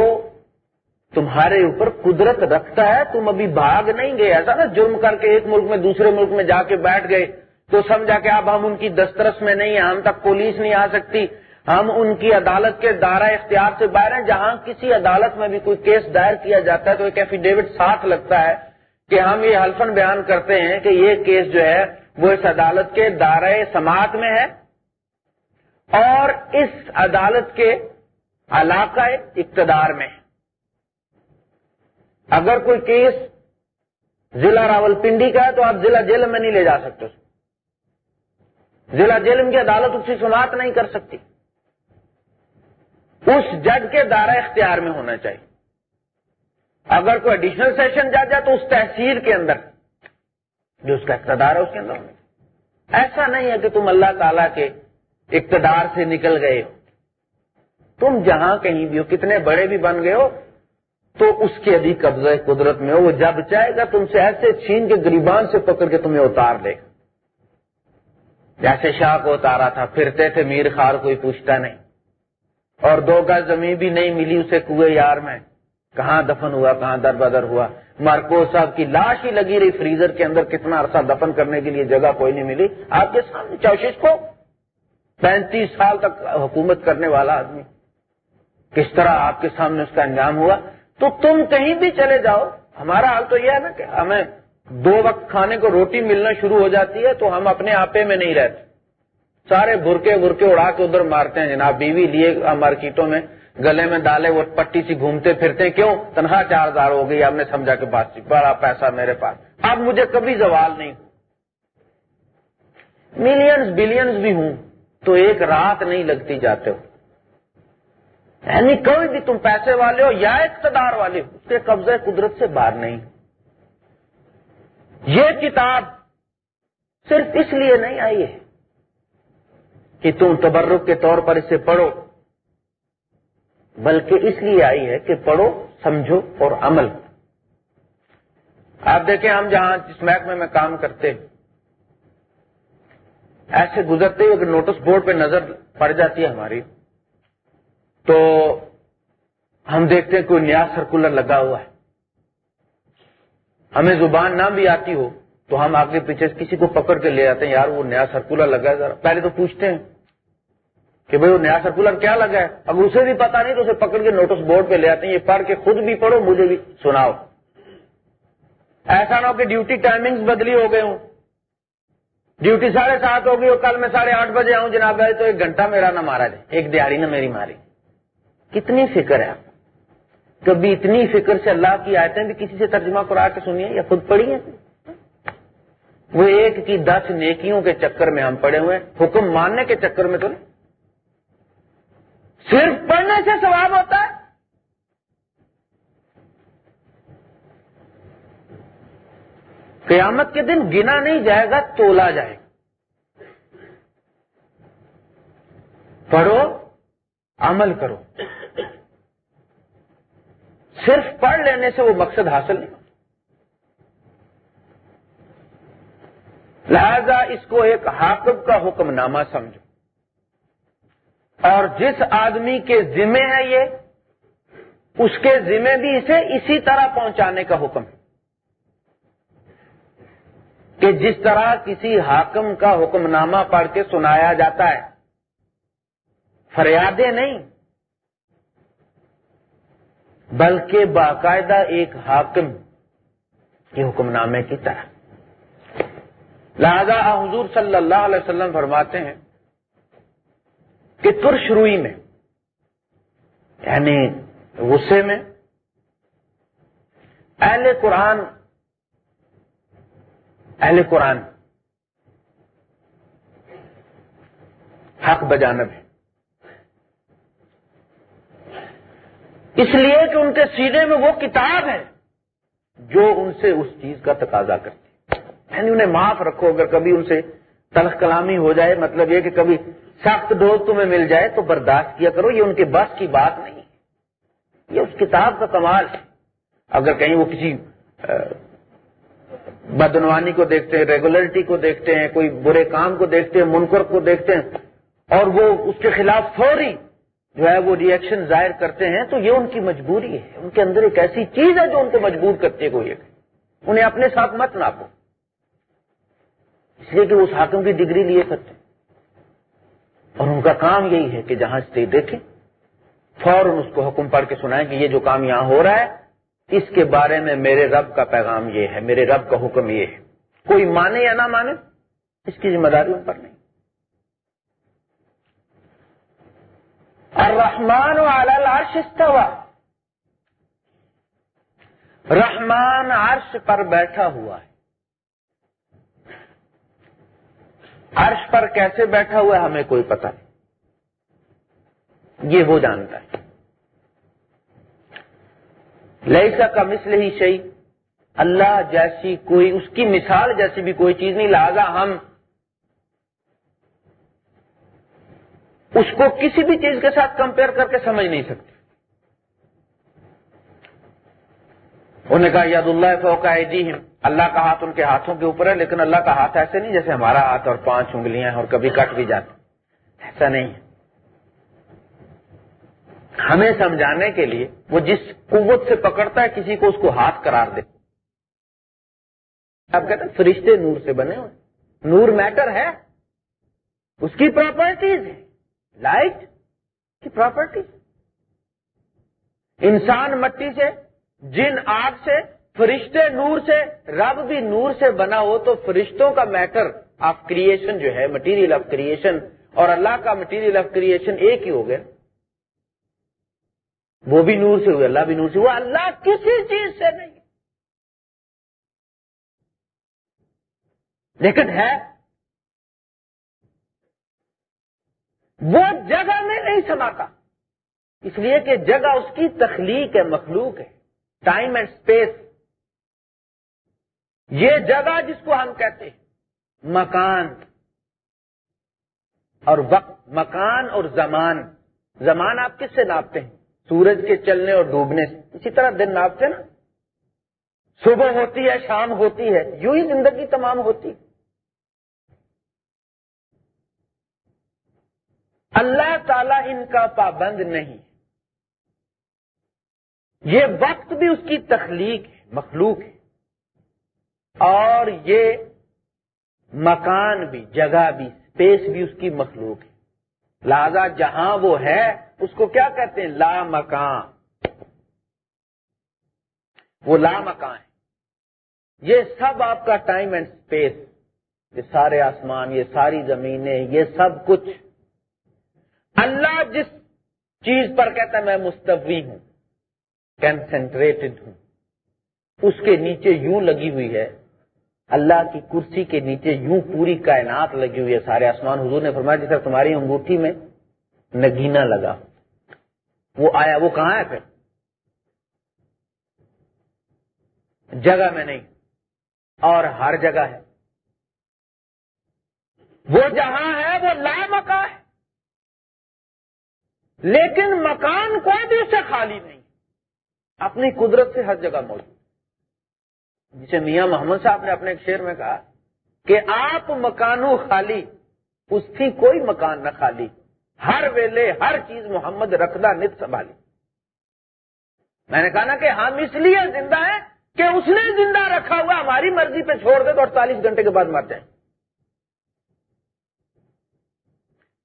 تمہارے اوپر قدرت رکھتا ہے، تم ابھی بھاگ نہیں گئے، ایسا نا جرم کر کے ایک ملک میں دوسرے ملک میں جا کے بیٹھ گئے۔ تو سمجھا کہ اب ہم ان کی دسترس میں نہیں ہیں، ہم تک پولیس نہیں آ سکتی۔ ہم ان کی عدالت کے دائرہ اختیار سے باہر ہیں، جہاں کسی عدالت میں بھی کوئی کیس دائر کیا جاتا ہے تو ایک ایفیڈیوٹ ساتھ لگتا ہے کہ ہم یہ حلفن بیان کرتے ہیں کہ یہ کیس جو ہے وہ اس عدالت کے دائرہ سماعت میں ہے اور اس عدالت کے علاقہ اقتدار میں۔ اگر کوئی کیس ضلع راول پنڈی کا ہے تو آپ ضلع جیل میں نہیں لے جا سکتے۔ ضلع جیل کی عدالت اس کی سماعت نہیں کر سکتی۔ اس جج کے دائرہ اختیار میں ہونا چاہیے۔ اگر کوئی ایڈیشنل سیشن جج ہے تو اس تحصیل کے اندر، جو اس کا اقتدار ہے اس کے اندر۔ ہونا ایسا نہیں ہے کہ تم اللہ تعالی کے اقتدار سے نکل گئے ہو۔ تم جہاں کہیں بھی ہو، کتنے بڑے بھی بن گئے ہو، تو اس کے ابھی قبضہ قدرت میں ہو۔ وہ جب چاہے گا تم سے ایسے چھین کے گریبان سے پکڑ کے تمہیں اتار لے گا۔ جیسے شاہ کو اتارا تھا، پھرتے تھے، میر خار کوئی پوچھتا نہیں۔ اور دو گز زمین بھی نہیں ملی اسے کنویں یار میں۔ کہاں دفن ہوا، کہاں در بدر ہوا۔ مارکو صاحب کی لاش ہی لگی رہی فریزر کے اندر، کتنا عرصہ دفن کرنے کے لیے جگہ کوئی نہیں ملی۔ آپ کے سامنے چوشش کو؟ پینتیس سال تک حکومت کرنے والا آدمی۔ کس طرح آپ کے سامنے اس کا انجام ہوا؟ تو تم کہیں بھی چلے جاؤ۔ ہمارا حال تو یہ ہے نا کہ ہمیں دو وقت کھانے کو روٹی ملنا شروع ہو جاتی ہے تو ہم اپنے آپے میں نہیں رہتے۔ سارے برکے برکے اڑا کے ادھر مارتے ہیں۔ جناب بیوی لیے مارکیٹوں میں گلے میں ڈالے وہ پٹی سی گھومتے پھرتے کیوں؟ تنہا چار ہزار ہو گئی ہم نے سمجھا کہ بات بڑا پیسہ میرے پاس۔ اب مجھے کبھی زوال نہیں۔ ملینز، بلینز بھی ہوں تو ایک رات نہیں لگتی جاتے۔ ہو یعنی کوئی بھی تم پیسے والے ہو یا اقتدار والے ہو، اس کے قبضے قدرت سے باہر نہیں۔ یہ کتاب صرف اس لیے نہیں آئی ہے کہ تم تبرک کے طور پر اسے پڑھو، بلکہ اس لیے آئی ہے کہ پڑھو، سمجھو اور عمل آپ دیکھیں، ہم جہاں جس محکمے میں کام کرتے ایسے گزرتے ہوئے نوٹس بورڈ پہ نظر پڑ جاتی ہے ہماری، تو ہم دیکھتے ہیں کوئی نیا سرکولر لگا ہوا ہے۔ ہمیں زبان نہ بھی آتی ہو تو ہم آگے پیچھے کسی کو پکڑ کے لے آتے ہیں، یار وہ نیا سرکولر لگا ہے ذرا۔ پہلے تو پوچھتے ہیں کہ بھائی وہ نیا سرکولر کیا لگا ہے؟ اگر اسے بھی پتا نہیں تو اسے پکڑ کے نوٹس بورڈ پہ لے آتے ہیں، یہ پڑھ کے خود بھی پڑھو، مجھے بھی سناؤ۔ ایسا نہ ہو کہ ڈیوٹی ٹائمنگز بدلی ہو گئے ہوں۔ ڈیوٹی ساڑھے سات ہو گئی اور کل میں ساڑھے آٹھ بجے آؤں، جناب تو ایک گھنٹہ میرا نہ مارا جائے، ایک دیہڑی نہ میری ماری۔ کتنی فکر ہے آپ کبھی اتنی فکر سے اللہ کی آیتیں بھی کسی سے ترجمہ کرا کے سنیے یا خود پڑھی ہیں؟ وہ ایک کی دس نیکیوں کے چکر میں ہم پڑے ہوئے حکم ماننے کے چکر میں تو نہیں۔ صرف پڑھنے سے ثواب ہوتا ہے۔ قیامت کے دن گنا نہیں جائے گا، تولا جائے گا۔ پڑھو، عمل کرو۔ صرف پڑھ لینے سے وہ مقصد حاصل نہیں لہذا اس کو ایک حاکم کا حکم نامہ سمجھو۔ اور جس آدمی کے ذمے ہے یہ، اس کے ذمے بھی اسے اسی طرح پہنچانے کا حکم ہے۔ کہ جس طرح کسی حاکم کا حکم نامہ پڑھ کے سنایا جاتا ہے، فریادیں نہیں بلکہ باقاعدہ ایک حاکم کے حکم نامے کی طرح۔ لہذا حضور صلی اللہ علیہ وسلم فرماتے ہیں کہ ترش روئی میں یعنی غصے میں، اہل قرآن اہل قرآن، حق بجانب ہے اس لیے کہ ان کے سینے میں وہ کتاب ہے جو ان سے اس چیز کا تقاضا کرتی یعنی انہیں معاف رکھو، اگر کبھی ان سے تلخ کلامی ہو جائے مطلب یہ کہ کبھی سخت ڈوز تمہیں مل جائے تو برداشت کیا کرو، یہ ان کے بس کی بات نہیں یہ اس کتاب کا کمال ہے۔ اگر کہیں وہ کسی بدنوانی کو دیکھتے ہیں ریگولرٹی کو دیکھتے ہیں، کوئی برے کام کو دیکھتے ہیں، منکر کو دیکھتے ہیں اور وہ اس کے خلاف فوری جو ہے وہ ریئیکشن ظاہر کرتے ہیں تو یہ ان کی مجبوری ہے۔ ان کے اندر ایک ایسی چیز ہے جو ان کو مجبور کرتی ہے کوئی انہیں اپنے ساتھ مت ناپو۔ اس لیے کہ وہ اس حاکم کی ڈگری لیے کرتے ہیں۔ اور ان کا کام یہی ہے کہ جہاں سے دیکھیں۔ فوراً اس کو حکم پڑھ کے سنائیں کہ یہ جو کام یہاں ہو رہا ہے، اس کے بارے میں میرے رب کا پیغام یہ ہے، میرے رب کا حکم یہ ہے۔ کوئی مانے یا نہ مانے، اس کی ذمہ داری ان پر نہیں۔ الرحمن علی العرش استوا رحمان عرش پر بیٹھا ہوا ہے. عرش پر کیسے بیٹھا ہوا ہے ہمیں کوئی پتہ نہیں. یہ وہ جانتا ہے. لئیسا کا مثل ہی شہی اللہ جیسی کوئی اس کی مثال جیسی بھی کوئی چیز نہیں. لہذا ہم اس کو کسی بھی چیز کے ساتھ کمپیئر کر کے سمجھ نہیں سکتے انہوں نے کہا، یاد اللہ فوقا جی اللہ کا ہاتھ ان کے ہاتھوں کے اوپر ہے، لیکن اللہ کا ہاتھ ایسے نہیں جیسے ہمارا ہاتھ اور پانچ انگلیاں اور کبھی کٹ بھی جاتے ایسا نہیں ہے۔ ہمیں سمجھانے کے لیے وہ جس قوت سے پکڑتا ہے، کسی کو اس کو ہاتھ قرار دے۔ آپ کہتے ہیں فرشتے نور سے بنے ہوئے نور میٹر ہے، اس کی پراپرٹیز ہے۔ لائٹ کی پراپرٹیز انسان مٹی سے، جن آگ سے، فرشتے نور سے، رب بھی نور سے بنا ہو تو فرشتوں کا میٹر آف کریشن جو ہے مٹیریل آف کریشن اور اللہ کا مٹیریل آف کریشن ایک ہی ہو گیا۔ وہ بھی نور سے ہوئے، اللہ بھی نور سے وہ اللہ کسی چیز سے نہیں۔ لیکن ہے وہ جگہ میں نہیں سماتا۔ اس لیے کہ جگہ اس کی تخلیق ہے، مخلوق ہے۔ ٹائم اینڈ اسپیس یہ جگہ جس کو ہم کہتے ہیں، مکان۔ اور وقت، مکان اور زمان۔ زمان آپ کس سے ناپتے ہیں؟ سورج کے چلنے اور ڈوبنے سے۔ اسی طرح دن ناپتے نا۔ صبح ہوتی ہے، شام ہوتی ہے۔ یوں ہی زندگی تمام ہوتی ہے۔ اللہ تعالی ان کا پابند نہیں۔ یہ وقت بھی اس کی تخلیق ہے، مخلوق ہے۔ اور یہ مکان بھی، جگہ بھی اسپیس بھی اس کی مخلوق ہے۔ لہذا جہاں وہ ہے، اس کو کیا کہتے ہیں؟ لا مکان۔ وہ لا مکان ہے۔ یہ سب آپ کا ٹائم اینڈ اسپیس یہ سارے آسمان، یہ ساری زمینیں، یہ سب کچھ۔ اللہ جس چیز پر کہتا ہے میں مستوی ہوں کنسنٹریٹڈ ہوں، اس کے نیچے یوں لگی ہوئی ہے، اللہ کی کرسی کے نیچے یوں پوری کائنات لگی ہوئی ہے، سارے آسمان حضور نے فرمایا، جیسے تمہاری انگوٹھی میں نگینا لگا۔ وہ آیا، وہ کہاں ہے پھر؟ جگہ میں نہیں، اور ہر جگہ ہے۔ وہ جہاں ہے، وہ لا مکا ہے۔ لیکن مکان کوئی بھی اسے خالی نہیں۔ اپنی قدرت سے ہر جگہ موجود۔ جسے میاں محمد صاحب نے اپنے ایک شعر میں کہا کہ آپ مکانو خالی، اس کی کوئی مکان نہ خالی۔ ہر ویلے، ہر چیز محمد رکھدہ، نت سنبھالی۔ میں نے کہا نا کہ ہم اس لیے زندہ ہیں کہ اس نے زندہ رکھا ہوا، ہماری مرضی پہ چھوڑ دے تو اڑتالیس گھنٹے کے بعد مر جائیں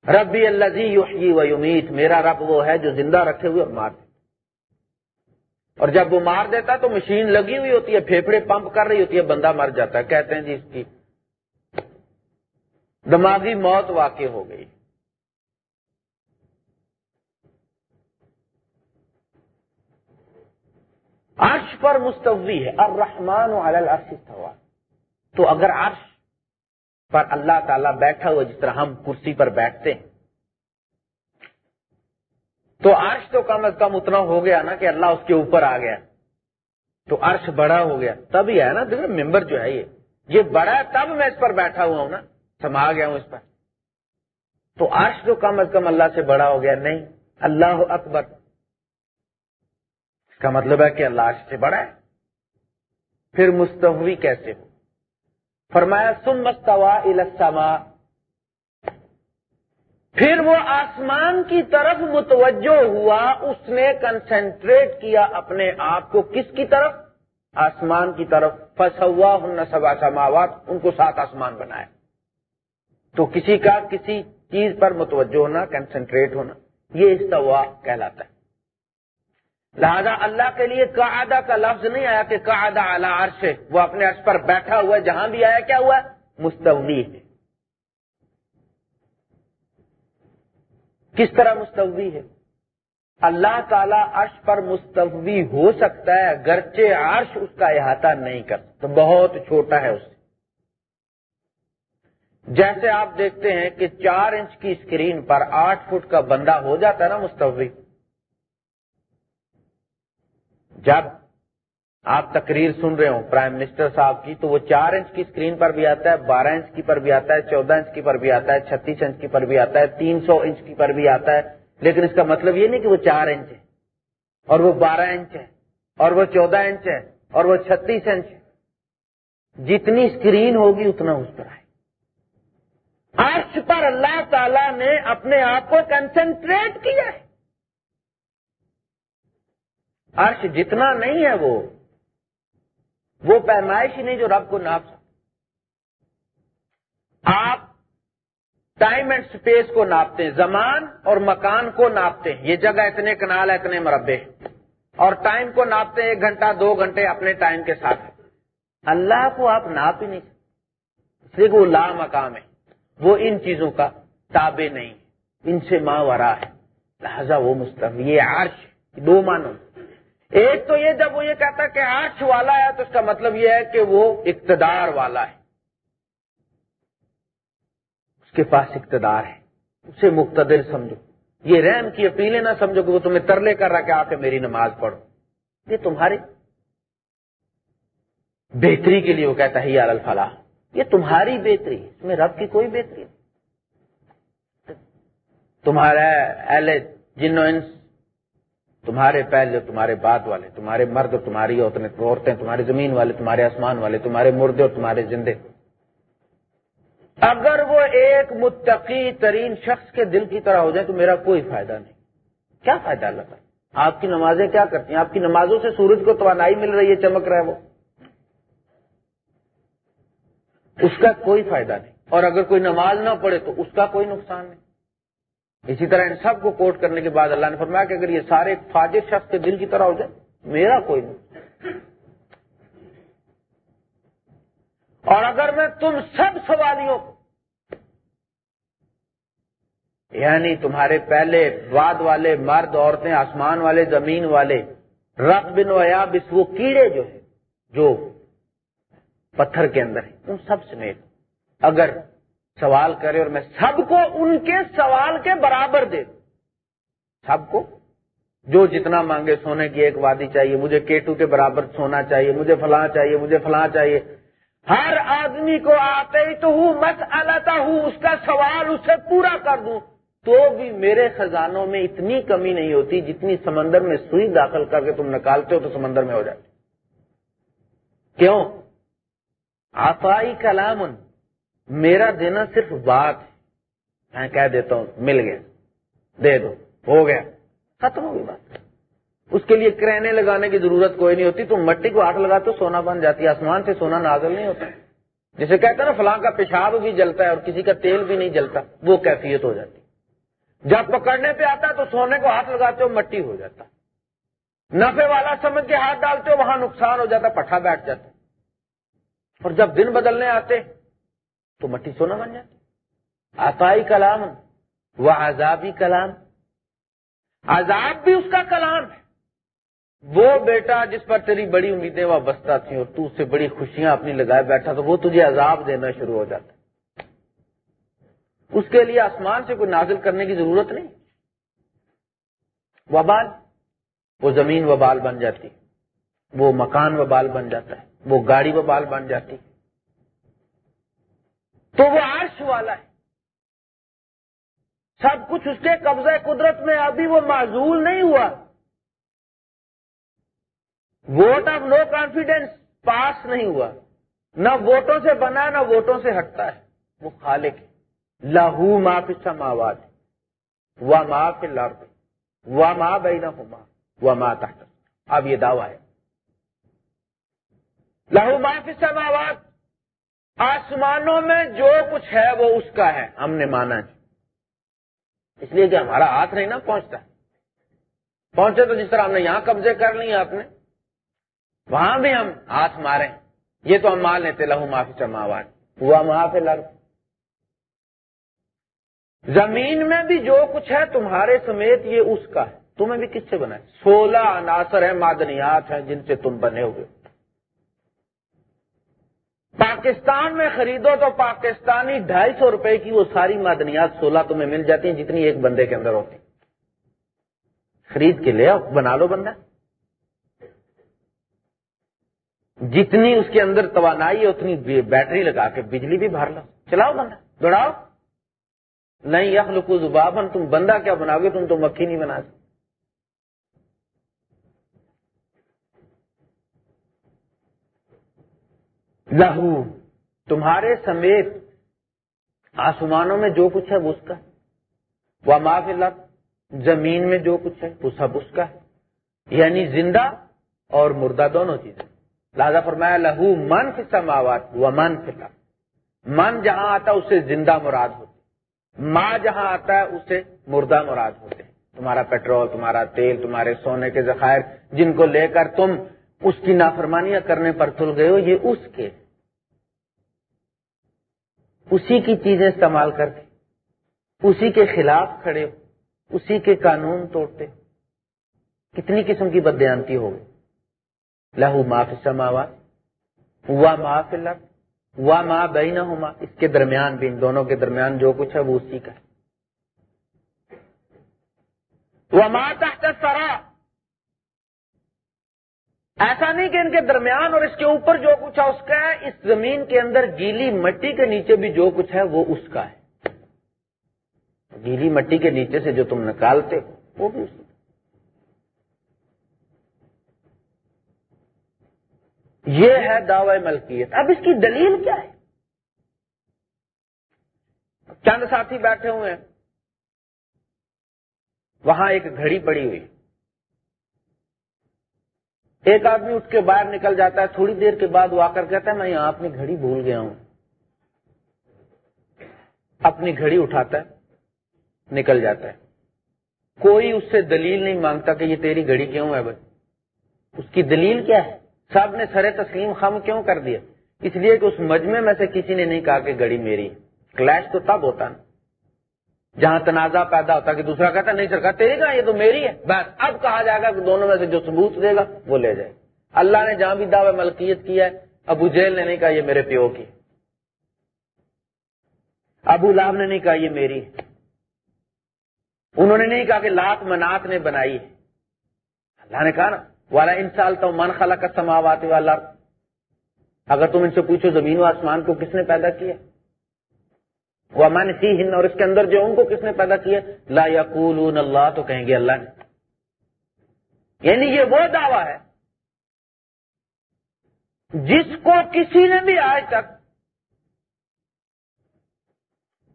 ربی اللہ جی و یمیت، میرا رب وہ ہے جو زندہ رکھے ہوئے اور مار دے اور جب وہ مار دیتا تو مشین لگی ہوئی ہوتی ہے پھیپڑے پمپ کر رہی ہوتی ہے، بندہ مر جاتا ہے۔ کہتے ہیں جی اس کی دماغی موت واقع ہو گئی۔ عرش پر مستوی ہے۔ الرحمن علی العرش استوا تو اگر عرش پر اللہ تعالیٰ بیٹھا ہوا جس طرح ہم کرسی پر بیٹھتے ہیں۔ تو عرش تو کم از کم اتنا ہو گیا نا کہ اللہ اس کے اوپر آ گیا۔ تو عرش بڑا ہو گیا۔ تب ہی ہے نا، دیکھو، ممبر جو ہے یہ۔ یہ بڑا ہے، تب میں اس پر بیٹھا ہوا ہوں نا۔ سما گیا ہوں اس پر۔ تو عرش تو کم از کم اللہ سے بڑا ہو گیا۔ نہیں، اللہ اکبر۔ اس کا مطلب ہے کہ اللہ عرش سے بڑا ہے۔ پھر مستوی کیسے ہو؟ فرمایا سم مستوا السما پھر وہ آسمان کی طرف متوجہ ہوا، اس نے کنسنٹریٹ کیا اپنے آپ کو کس کی طرف؟ آسمان کی طرف. فسوا ہن سبا سماوات، ان کو سات آسمان بنایا تو کسی کا کسی چیز پر متوجہ ہونا کنسنٹریٹ ہونا، یہ استوا کہلاتا ہے. لہذا اللہ کے لیے قاعدہ کا لفظ نہیں آیا کہ قاعدہ اعلی عرش وہ اپنے عرش پر بیٹھا ہوا ہے۔ جہاں بھی آیا، کیا ہوا؟ ہے مستوی ہے۔ کس طرح مستوی ہے؟ اللہ تعالی عرش پر مستوی ہو سکتا ہے گرچہ عرش اس کا احاطہ نہیں کر سکتا۔ بہت چھوٹا ہے اس جیسے آپ دیکھتے ہیں کہ چار انچ کی اسکرین پر آٹھ فٹ کا بندہ ہو جاتا ہے نا مستوی جب آپ تقریر سن رہے ہوں پرائم منسٹر صاحب کی، تو وہ چار انچ کی اسکرین پر بھی آتا ہے، بارہ انچ کی پر بھی آتا ہے، چودہ انچ کی پر بھی آتا ہے، چھتیس انچ کی پر بھی آتا ہے، تین سو انچ کی پر بھی آتا ہے۔ لیکن اس کا مطلب یہ نہیں کہ وہ چار انچ ہے، اور وہ بارہ انچ ہے، اور وہ چودہ انچ ہے، اور وہ چھتیس انچ ہے۔ جتنی اسکرین ہوگی، اتنا اس پر آئے۔ عرش پر اللہ تعالی نے اپنے آپ کو کنسنٹریٹ کیا ہے۔ عرش جتنا نہیں ہے وہ وہ پیمائش ہی نہیں جو رب کو ناپ سکتا۔ آپ ٹائم اینڈ اسپیس کو ناپتے ہیں، زمان اور مکان کو ناپتے ہیں۔ یہ جگہ اتنے کنال ہے اتنے مربع اور ٹائم کو ناپتے ہیں، ایک گھنٹہ، دو گھنٹے اپنے ٹائم کے ساتھ۔ اللہ کو آپ ناپ ہی نہیں سکتے۔ اس لیے کہ وہ لا مقام ہے۔ وہ ان چیزوں کا تابع نہیں۔ ان سے ماں ورا ہے۔ لہذا وہ مستقبل یہ عرش دو مانو ایک تو یہ جب وہ یہ کہتا ہے کہ عرش والا ہے تو اس کا مطلب یہ ہے کہ وہ اقتدار والا ہے۔ اس کے پاس اقتدار ہے۔ اسے مقتدر سمجھو۔ یہ رحم کی اپیلیں نہ سمجھو کہ وہ تمہیں ترلے کر رہا کہ آ کے میری نماز پڑھو۔ یہ تمہاری بہتری کے لیے وہ کہتا ہے یار الفلاح۔ یہ تمہاری بہتری اس میں رب کی کوئی بہتری نہیں۔ تمہارا اہل جنو انس تمہارے پہلے تمہارے بعد والے، تمہارے مرد اور تمہاری عورتیں تمہاری زمین والے، تمہارے آسمان والے، تمہارے مردے اور تمہارے زندے۔ اگر وہ ایک متقی ترین شخص کے دل کی طرح ہو جائے تو میرا کوئی فائدہ نہیں۔ کیا فائدہ اللہ آپ کی نمازیں کیا کرتی ہیں؟ آپ کی نمازوں سے سورج کو توانائی مل رہی ہے، چمک رہا ہے وہ۔ اس کا کوئی فائدہ نہیں۔ اور اگر کوئی نماز نہ پڑھے تو اس کا کوئی نقصان نہیں۔ اسی طرح ان سب کو کوٹ کرنے کے بعد اللہ نے فرمایا کہ اگر یہ سارے فاجر شخص کے دل کی طرح ہو جائے، میرا کوئی نہیں۔ اور اگر میں تم سب سوالیوں کو یعنی تمہارے پہلے بعد والے مرد عورتیں، آسمان والے، زمین والے رق بن ویاب وہ کیڑے جو ہے جو پتھر کے اندر ہے ان سب سمیت، اگر سوال کرے اور میں سب کو ان کے سوال کے برابر دے دوں۔ سب کو؟ جو جتنا مانگے سونے کی ایک وادی چاہیے، مجھے کیٹو کے برابر سونا چاہیے، مجھے فلاں چاہیے، مجھے فلاں چاہیے۔ ہر آدمی کو آتے ہی تو ہوں مت التا ہوں اس کا سوال اسے پورا کر دوں۔ تو بھی میرے خزانوں میں اتنی کمی نہیں ہوتی جتنی سمندر میں سوئی داخل کر کے تم نکالتے ہو تو سمندر میں ہو جاتی۔ کیوں؟ آفائی کلام میرا دینا صرف بات ہے۔ میں کہہ دیتا ہوں، مل گیا۔ دے دو۔ ہو گیا۔ ختم ہوگی بات۔ اس کے لیے کرینے لگانے کی ضرورت کوئی نہیں ہوتی۔ تم مٹی کو ہاتھ لگاتے تو سونا بن جاتی ہے۔ آسمان سے سونا نازل نہیں ہوتا۔ جسے کہتے ہیں نا، فلاں کا پیشاب بھی جلتا ہے اور کسی کا تیل بھی نہیں جلتا۔ وہ کیفیت ہو جاتی۔ جب پکڑنے پہ آتا ہے تو سونے کو ہاتھ لگاتے ہو، مٹی ہو جاتا۔ نفے والا سمجھ کے ہاتھ ڈالتے ہو، وہاں نقصان ہو جاتا، پٹھا بیٹھ جاتا۔ اور جب دن بدلنے آتے تو مٹی سونا بن جاتی آتائی کلام وہ عذابی کلام۔ عذاب بھی اس کا کلام ہے۔ وہ بیٹا جس پر تیری بڑی امیدیں وہ بستا تھی اور تو اس سے بڑی خوشیاں اپنی لگائے بیٹھا تو وہ تجھے عذاب دینا شروع ہو جاتا اس کے لیے آسمان سے کوئی نازل کرنے کی ضرورت نہیں۔ وبال وہ زمین وبال بن جاتی۔ وہ مکان وبال بن جاتا ہے۔ وہ گاڑی وبال بن جاتی۔ تو وہ عرش والا ہے۔ سب کچھ اس کے قبضہ قدرت میں ابھی وہ معذول نہیں ہوا۔ Vote of no confidence pass نہیں ہوا۔ نہ ووٹوں سے بنا، نہ ووٹوں سے ہٹتا ہے۔ وہ خالق ہے۔ لہو ما پی سماوات و ما پی الارض و ما بینہما۔ و ما تحت اب یہ دعویٰ ہے۔ لہو ما فی سماوات آسمانوں میں جو کچھ ہے وہ اس کا ہے۔ ہم نے مانا جی۔ اس لیے کہ ہمارا ہاتھ نہیں نا پہنچتا۔ پہنچے تو جس طرح ہم نے یہاں قبضے کر لی اپنے وہاں بھی ہم ہاتھ مارے۔ یہ تو ہم مان لیتے، لہو معافی سماوات ہوا معاف لڑ۔ زمین میں بھی جو کچھ ہے تمہارے سمیت یہ اس کا ہے۔ تمہیں بھی کس سے بنا ہے؟ سولہ عناصر ہیں، معدنیات ہیں جن سے تم بنے ہوئے پاکستان میں خریدو تو پاکستانی ڈھائی سو روپے کی وہ ساری معدنیات سولہ تمہیں مل جاتی ہیں جتنی ایک بندے کے اندر ہوتی خرید کے لے بنا لو بندہ۔ جتنی اس کے اندر توانائی ہے، اتنی بیٹری لگا کے بجلی بھی بھر لو۔ چلاؤ بندہ، دوڑاؤ۔ نہیں یخلقو زبابن تم بندہ کیا بناؤ گے؟ تم تو مکھی نہیں بنا سکتے۔ لہو، تمہارے سمیت آسمانوں میں جو کچھ ہے وہ اس کا وہ معاف اللہ زمین میں جو کچھ ہے وہ سب اس کا ہے۔ یعنی زندہ اور مردہ دونوں چیزیں۔ لہذا فرمایا، لہو من فصا ماوات و من فلا من جہاں آتا ہے اسے زندہ مراد ہوتے ماں جہاں آتا ہے اسے مردہ مراد ہوتے تمہارا پیٹرول، تمہارا تیل، تمہارے سونے کے ذخائر، جن کو لے کر تم اس کی نافرمانیاں کرنے پر تل گئے ہو، یہ اس کے اسی کی چیزیں استعمال کر کے اسی کے خلاف کھڑے ہو، اسی کے قانون توڑتے۔ کتنی قسم کی بدیانتی ہوگی لہو ما فی السماوات ہوا ما فی الارض ہوا ما بینہما۔ اس کے درمیان بھی، ان دونوں کے درمیان جو کچھ ہے وہ اسی کا ہے۔ وما تحت السرا ایسا نہیں کہ ان کے درمیان اور اس کے اوپر جو کچھ ہے اس کا ہے، اس زمین کے اندر گیلی مٹی کے نیچے بھی جو کچھ ہے وہ اس کا ہے۔ گیلی مٹی کے نیچے سے جو تم نکالتے ہو، وہ بھی اس کا یہ ہے دعوی ملکیت۔ اب اس کی دلیل کیا ہے؟ چند ساتھی بیٹھے ہوئے ہیں۔ وہاں ایک گھڑی پڑی ہوئی۔ ایک آدمی اٹھ کے باہر نکل جاتا ہے، تھوڑی دیر کے بعد وہ آ کر کہتا ہے، میں یہاں اپنی گھڑی بھول گیا ہوں۔ اپنی گھڑی اٹھاتا ہے، نکل جاتا ہے۔ کوئی اس سے دلیل نہیں مانگتا کہ یہ تیری گھڑی کیوں ہے بھائی؟ اس کی دلیل کیا ہے؟ سب نے سر تسلیم خم کیوں کر دیا؟ اس لیے کہ اس مجمے میں سے کسی نے نہیں کہا کہ گڑی میری کلیش تو تب ہوتا نا۔ جہاں تنازع پیدا ہوتا کہ دوسرا کہتا نہیں سرکار تیری کہا، یہ تو میری ہے۔ بس، اب کہا جائے گا کہ دونوں میں سے جو ثبوت دے گا، وہ لے جائے۔ اللہ نے جہاں بھی دعوی ملکیت کیا ہے، ابو جیل نے نہیں کہا، یہ میرے پیو کی۔ ابو لاب نے نہیں کہا، یہ میری انہوں نے نہیں کہا کہ لات منات نے بنائی ہے۔ اللہ نے کہا نا، والا ان سال تو من خلا کا سماوات والا اگر تم ان سے پوچھو زمین و آسمان کو کس نے پیدا کیا؟ وہ من ہند اور اس کے اندر جو ان کو کس نے پیدا کیا؟ لا یا اللہ تو کہیں گے اللہ نے یعنی یہ وہ دعویٰ ہے جس کو کسی نے بھی آج تک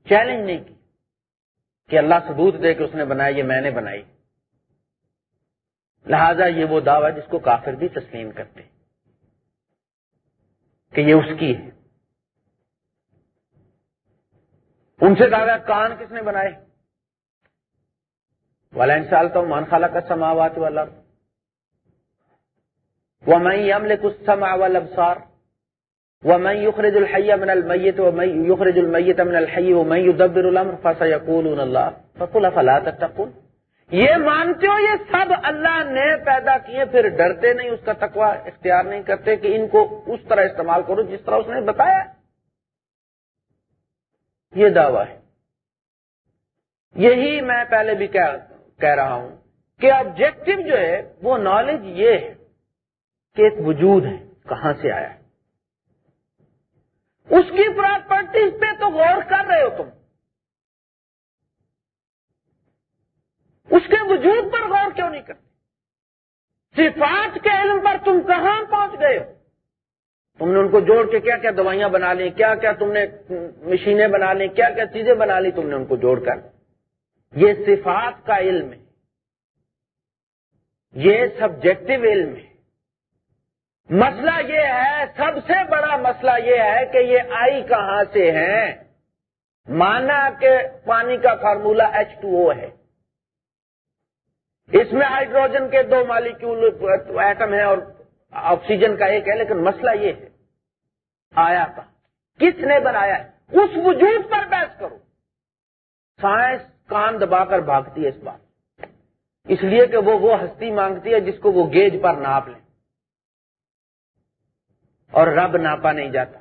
چیلنج نہیں کی کہ اللہ ثبوت دے کہ اس نے بنائی، یہ میں نے بنائی۔ لہذا یہ وہ دعویٰ جس کو کافر بھی تسلیم کرتے کہ یہ اس کی ہے۔ ان سے کہا گیا کان کس نے بنائے؟ والا انسال تو مان خالہ کا سماوات والا وہ میں عمل کچھ سما ابسار وہ میں یخرج الحیہ من المیت و میں یخرج المیت من الحی و میں یدبر الامر فسا یقول اللہ فقل فلا تتقون؟ یہ مانتے ہو، یہ سب اللہ نے پیدا کیے، پھر ڈرتے نہیں، اس کا تقوی اختیار نہیں کرتے کہ ان کو اس طرح استعمال کرو، جس طرح اس نے بتایا۔ یہ دعویٰ ہے۔ یہی میں پہلے بھی کہہ رہا ہوں کہ آبجیکٹو جو ہے وہ نالج یہ ہے کہ ایک وجود ہے، کہاں سے آیا ہے۔ اس کی پراپرٹیز پہ تو غور کر رہے ہو تم۔ اس کے وجود پر غور کیوں نہیں کرتے؟ صفات کے علم پر تم کہاں پہنچ گئے ہو؟ تم نے ان کو جوڑ کے کیا کیا دوائیاں بنا لی کیا کیا تم نے مشینیں بنا لی کیا کیا چیزیں بنا لی، تم نے ان کو جوڑ کر۔ یہ صفات کا علم ہے۔ یہ سبجیکٹو علم ہے۔ مسئلہ یہ ہے، سب سے بڑا مسئلہ یہ ہے کہ یہ آئی کہاں سے ہے مانا کہ پانی کا فارمولا ایچ ٹو او ہے۔ اس میں ہائیڈروجن کے دو مالیکول ایٹم ہے اور آکسیجن کا ایک ہے، لیکن مسئلہ یہ ہے آیا تھا۔ کس نے بنایا ہے؟ اس وجود پر بحث کرو۔ سائنس کان دبا کر بھاگتی ہے اس بات۔ اس لیے کہ وہ وہ ہستی مانگتی ہے جس کو وہ گیج پر ناپ لیں اور رب ناپا نہیں جاتا۔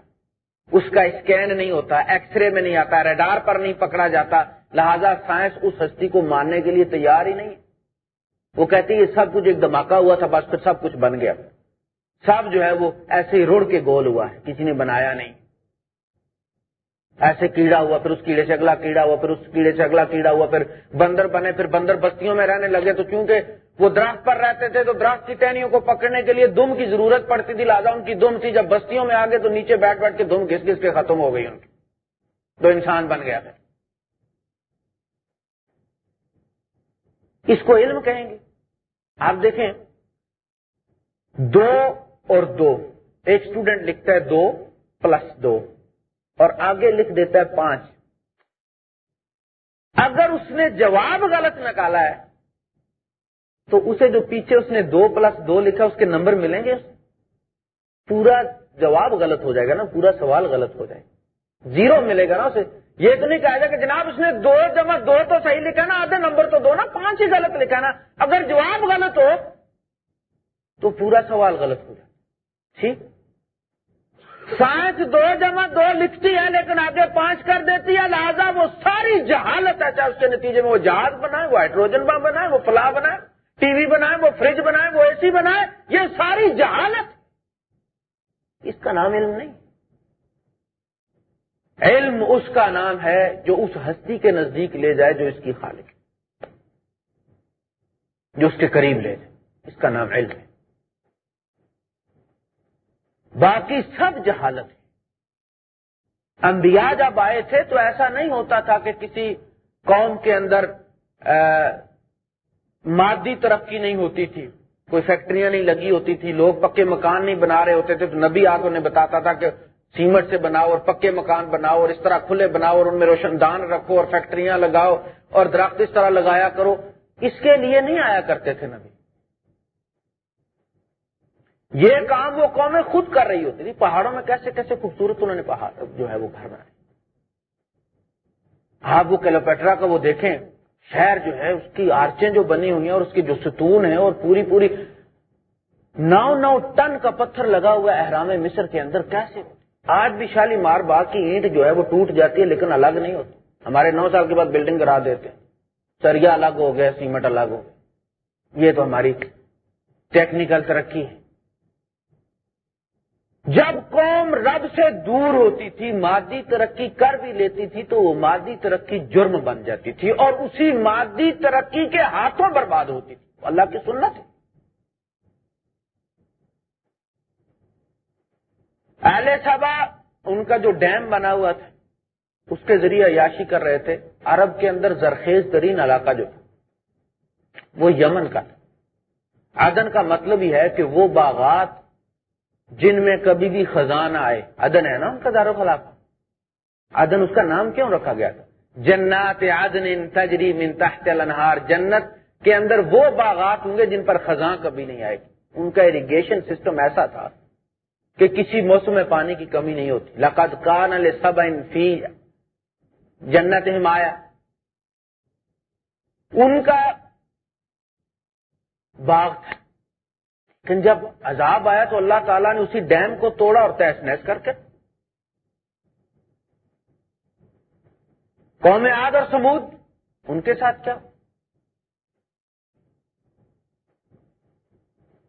اس کا اسکین نہیں ہوتا ایکس رے میں نہیں آتا ریڈار پر نہیں پکڑا جاتا۔ لہذا سائنس اس ہستی کو ماننے کے لیے تیار ہی نہیں وہ کہتی ہے، سب کچھ ایک دھماکہ ہوا تھا، بس پھر سب کچھ بن گیا۔ سب جو ہے وہ ایسے ہی رڑ کے گول ہوا ہے، کسی نے بنایا نہیں۔ ایسے کیڑا ہوا، پھر اس کیڑے سے اگلا کیڑا ہوا، پھر اس کیڑے سے اگلا کیڑا ہوا، پھر بندر بنے، پھر بندر بستیوں میں رہنے لگے۔ تو چونکہ وہ درخت پر رہتے تھے، تو درخت کی ٹہنیوں کو پکڑنے کے لیے دم کی ضرورت پڑتی تھی۔ لہٰذا ان کی دم تھی۔ جب بستیوں میں آگے تو نیچے بیٹھ بیٹھ کے دم گھس گھس کے ختم ہو گئی ان کی۔ تو انسان بن گیا پھر اس کو علم کہیں گے؟ آپ دیکھیں، دو اور دو۔ ایک اسٹوڈنٹ لکھتا ہے دو پلس دو۔ اور آگے لکھ دیتا ہے پانچ۔ اگر اس نے جواب غلط نکالا ہے، تو اسے جو پیچھے اس نے دو پلس دو لکھا، اس کے نمبر ملیں گے؟ پورا جواب غلط ہو جائے گا نا، پورا سوال غلط ہو جائے گا۔ زیرو ملے گا نا اسے۔ یہ تو نہیں کہا جائے کہ جناب اس نے دو جمع دو تو صحیح لکھا نا، آدھے نمبر تو دو نا، پانچ ہی غلط لکھا نا۔ اگر جواب غلط ہو، تو پورا سوال غلط ہو جائے جی؟ ٹھیک سائنس دو جمع دو لکھتی ہے لیکن آگے پانچ کر دیتی ہے، لہذا وہ ساری جہالت ہے، چاہے اس کے نتیجے میں وہ جہاز بنائے، وہ ہائیڈروجن بم بنائے، وہ فلاح بنائے، ٹی وی بنائے، وہ فریج بنائے، وہ اے سی بنائے، یہ ساری جہالت۔ اس کا نام علم نہیں۔ علم اس کا نام ہے جو اس ہستی کے نزدیک لے جائے، جو اس کی خالق جو اس کے قریب لے جائے۔ اس کا نام علم ہے۔ باقی سب جہالت ہے۔ انبیاء جب آئے تھے تو ایسا نہیں ہوتا تھا کہ کسی قوم کے اندر مادی ترقی نہیں ہوتی تھی۔ کوئی فیکٹریاں نہیں لگی ہوتی تھی، لوگ پکے مکان نہیں بنا رہے ہوتے تھے۔ تو نبی آگ انہیں بتاتا تھا کہ سیمنٹ سے بناؤ اور پکے مکان بناؤ اور اس طرح کھلے بناؤ اور ان میں روشن دان رکھو اور فیکٹریاں لگاؤ اور درخت اس طرح لگایا کرو۔ اس کے لیے نہیں آیا کرتے تھے نبی۔ یہ کام وہ قومیں خود کر رہی ہوتی تھی، پہاڑوں میں کیسے کیسے خوبصورت انہوں نے پہاڑ جو ہے وہ گھر بنائے۔ آپ وہ کیلوپیٹرا کا وہ دیکھیں، شہر جو ہے، اس کی آرچیں جو بنی ہوئی ہیں اور اس کی جو ستون ہے اور پوری پوری نو نو ٹن کا پتھر لگا ہوا احرام مصر کے اندر، کیسے؟ آج بھی شالی مار باغ کی اینٹ جو ہے وہ ٹوٹ جاتی ہے، لیکن الگ نہیں ہوتی۔ ہمارے نو سال کے بعد بلڈنگ کرا دیتے۔ ہیں سریا الگ ہو گیا، سیمنٹ الگ ہو گیا۔ یہ تو ہماری ٹیکنیکل ترقی ہے۔ جب قوم رب سے دور ہوتی تھی، مادی ترقی کر بھی لیتی تھی تو وہ مادی ترقی جرم بن جاتی تھی اور اسی مادی ترقی کے ہاتھوں برباد ہوتی تھی۔ اللہ کی سنت اہل سبا، ان کا جو ڈیم بنا ہوا تھا، اس کے ذریعے عیاشی کر رہے تھے۔ عرب کے اندر زرخیز ترین علاقہ جو تھا، وہ یمن کا تھا۔ آدن کا مطلب ہی ہے کہ وہ باغات جن میں کبھی بھی خزان آئے ادن ہے نا ان کا دار و خلاف ادن اس کا نام کیوں رکھا گیا تھا؟ جنات عدن تجری من تحت الانہار، جنت کے اندر وہ باغات ہوں گے جن پر خزاں کبھی نہیں آئے گی۔ ان کا اریگیشن سسٹم ایسا تھا کہ کسی موسم میں پانی کی کمی نہیں ہوتی۔ لقد کان سب فی جنت ہمایا ان کا باغ تھا۔ لیکن جب عذاب آیا تو اللہ تعالیٰ نے اسی ڈیم کو توڑا اور تیس نیس کر کے۔ قوم آد اور سمود، ان کے ساتھ کیا؟